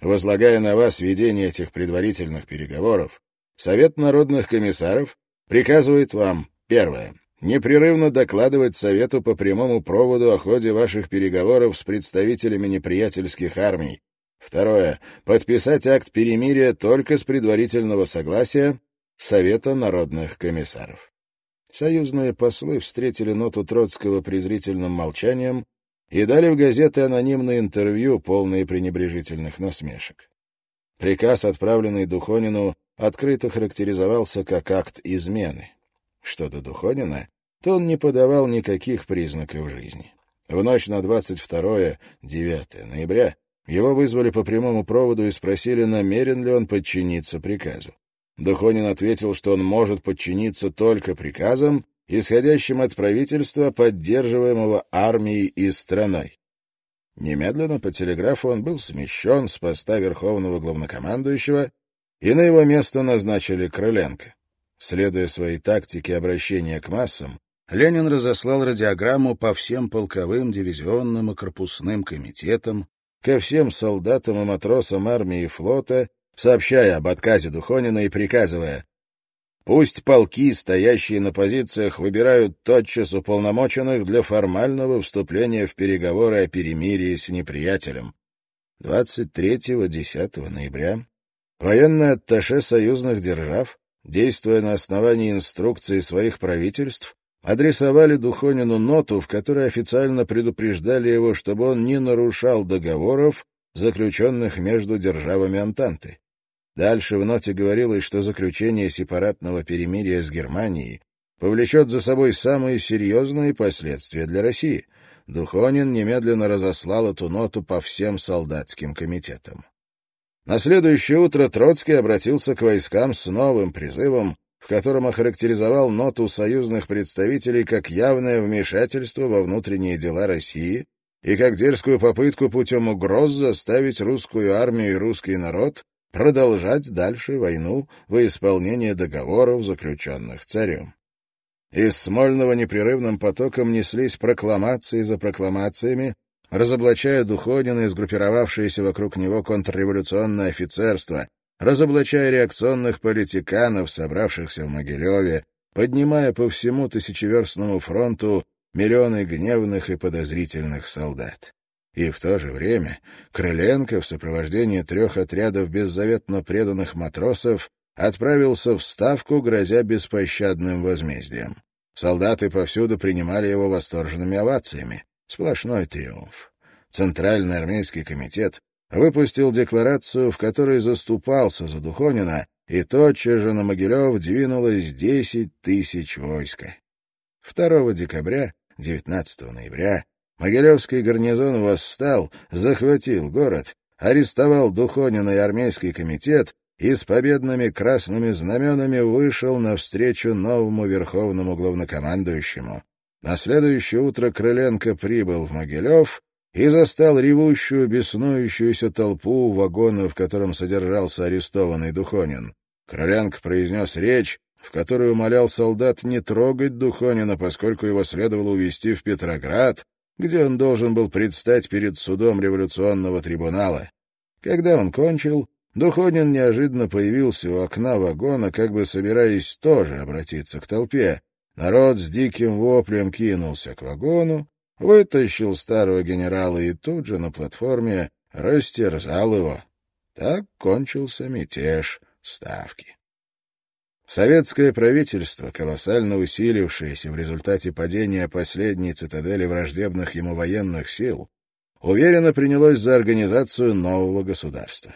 Возлагая на вас ведение этих предварительных переговоров, Совет народных комиссаров приказывает вам, первое, непрерывно докладывать Совету по прямому проводу о ходе ваших переговоров с представителями неприятельских армий, Второе. Подписать акт перемирия только с предварительного согласия Совета народных комиссаров. Союзные послы встретили ноту Троцкого презрительным молчанием и дали в газеты анонимное интервью, полное пренебрежительных насмешек. Приказ, отправленный Духонину, открыто характеризовался как акт измены. Что до Духонина, то он не подавал никаких признаков жизни. В ночь на 22-9 ноября его вызвали по прямому проводу и спросили, намерен ли он подчиниться приказу. Духонин ответил, что он может подчиниться только приказам, исходящим от правительства, поддерживаемого армией и страной. Немедленно по телеграфу он был смещен с поста верховного главнокомандующего, и на его место назначили Крыленко. Следуя своей тактике обращения к массам, Ленин разослал радиограмму по всем полковым, дивизионным и корпусным комитетам, ко всем солдатам и матросам армии и флота сообщая об отказе Духонина и приказывая «Пусть полки, стоящие на позициях, выбирают тотчас уполномоченных для формального вступления в переговоры о перемирии с неприятелем». 23-10 ноября военные атташе союзных держав, действуя на основании инструкций своих правительств, адресовали Духонину ноту, в которой официально предупреждали его, чтобы он не нарушал договоров, заключенных между державами Антанты. Дальше в ноте говорилось, что заключение сепаратного перемирия с Германией повлечет за собой самые серьезные последствия для России. Духонин немедленно разослал эту ноту по всем солдатским комитетам. На следующее утро Троцкий обратился к войскам с новым призывом, в котором охарактеризовал ноту союзных представителей как явное вмешательство во внутренние дела России и как дерзкую попытку путем угроз заставить русскую армию и русский народ продолжать дальше войну во исполнение договоров, заключенных царем. Из Смольного непрерывным потоком неслись прокламации за прокламациями, разоблачая Духонина и сгруппировавшееся вокруг него контрреволюционное офицерство, разоблачая реакционных политиканов, собравшихся в Могилеве, поднимая по всему тысячеверстному фронту миллионы гневных и подозрительных солдат. И в то же время Крыленко в сопровождении трех отрядов беззаветно преданных матросов отправился в Ставку, грозя беспощадным возмездием. Солдаты повсюду принимали его восторженными овациями. Сплошной триумф. Центральный армейский комитет выпустил декларацию, в которой заступался за Духонина, и тотчас же на Могилев двинулось десять тысяч войска. 2 декабря, 19 ноября Могилевский гарнизон восстал, захватил город, арестовал Духонина и армейский комитет и с победными красными знаменами вышел навстречу новому верховному главнокомандующему. На следующее утро Крыленко прибыл в Могилев и застал ревущую, беснующуюся толпу вагона, в котором содержался арестованный Духонин. Крыленко произнес речь, в которой умолял солдат не трогать Духонина, поскольку его следовало увезти в Петроград, где он должен был предстать перед судом революционного трибунала. Когда он кончил, Духонин неожиданно появился у окна вагона, как бы собираясь тоже обратиться к толпе. Народ с диким воплем кинулся к вагону, вытащил старого генерала и тут же на платформе растерзал его. Так кончился мятеж Ставки. Советское правительство, колоссально усилившееся в результате падения последней цитадели враждебных ему военных сил, уверенно принялось за организацию нового государства.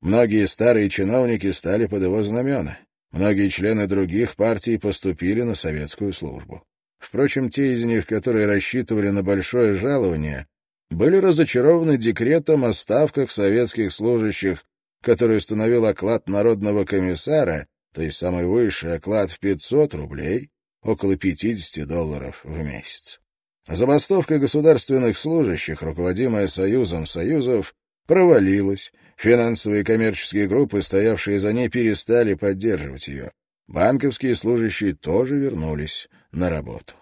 Многие старые чиновники стали под его знамена. Многие члены других партий поступили на советскую службу. Впрочем, те из них, которые рассчитывали на большое жалование, были разочарованы декретом о ставках советских служащих, который установил оклад народного комиссара, то есть самый высший оклад в 500 рублей, около 50 долларов в месяц. Забастовка государственных служащих, руководимая Союзом Союзов, провалилась, Финансовые и коммерческие группы, стоявшие за ней, перестали поддерживать ее. Банковские служащие тоже вернулись на работу.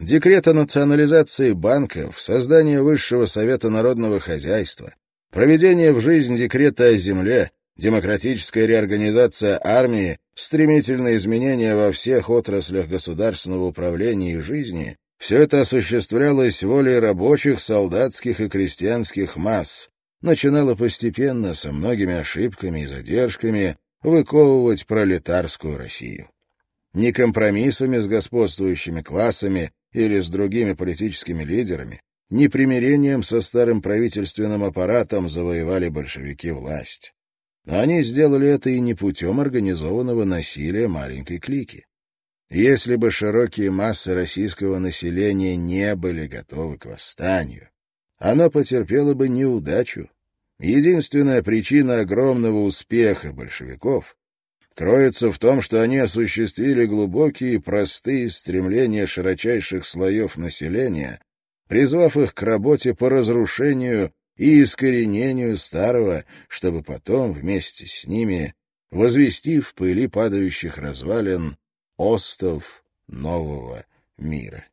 Декрет о национализации банков, создание Высшего Совета народного хозяйства, проведение в жизнь декрета о земле, демократическая реорганизация армии, стремительные изменения во всех отраслях государственного управления и жизни — все это осуществлялось волей рабочих, солдатских и крестьянских масс, начинала постепенно, со многими ошибками и задержками, выковывать пролетарскую Россию. Не компромиссами с господствующими классами или с другими политическими лидерами, не примирением со старым правительственным аппаратом завоевали большевики власть. Но они сделали это и не путем организованного насилия маленькой клики. Если бы широкие массы российского населения не были готовы к восстанию, оно потерпело бы неудачу. Единственная причина огромного успеха большевиков кроется в том, что они осуществили глубокие и простые стремления широчайших слоев населения, призвав их к работе по разрушению и искоренению старого, чтобы потом вместе с ними возвести в пыли падающих развалин остов нового мира.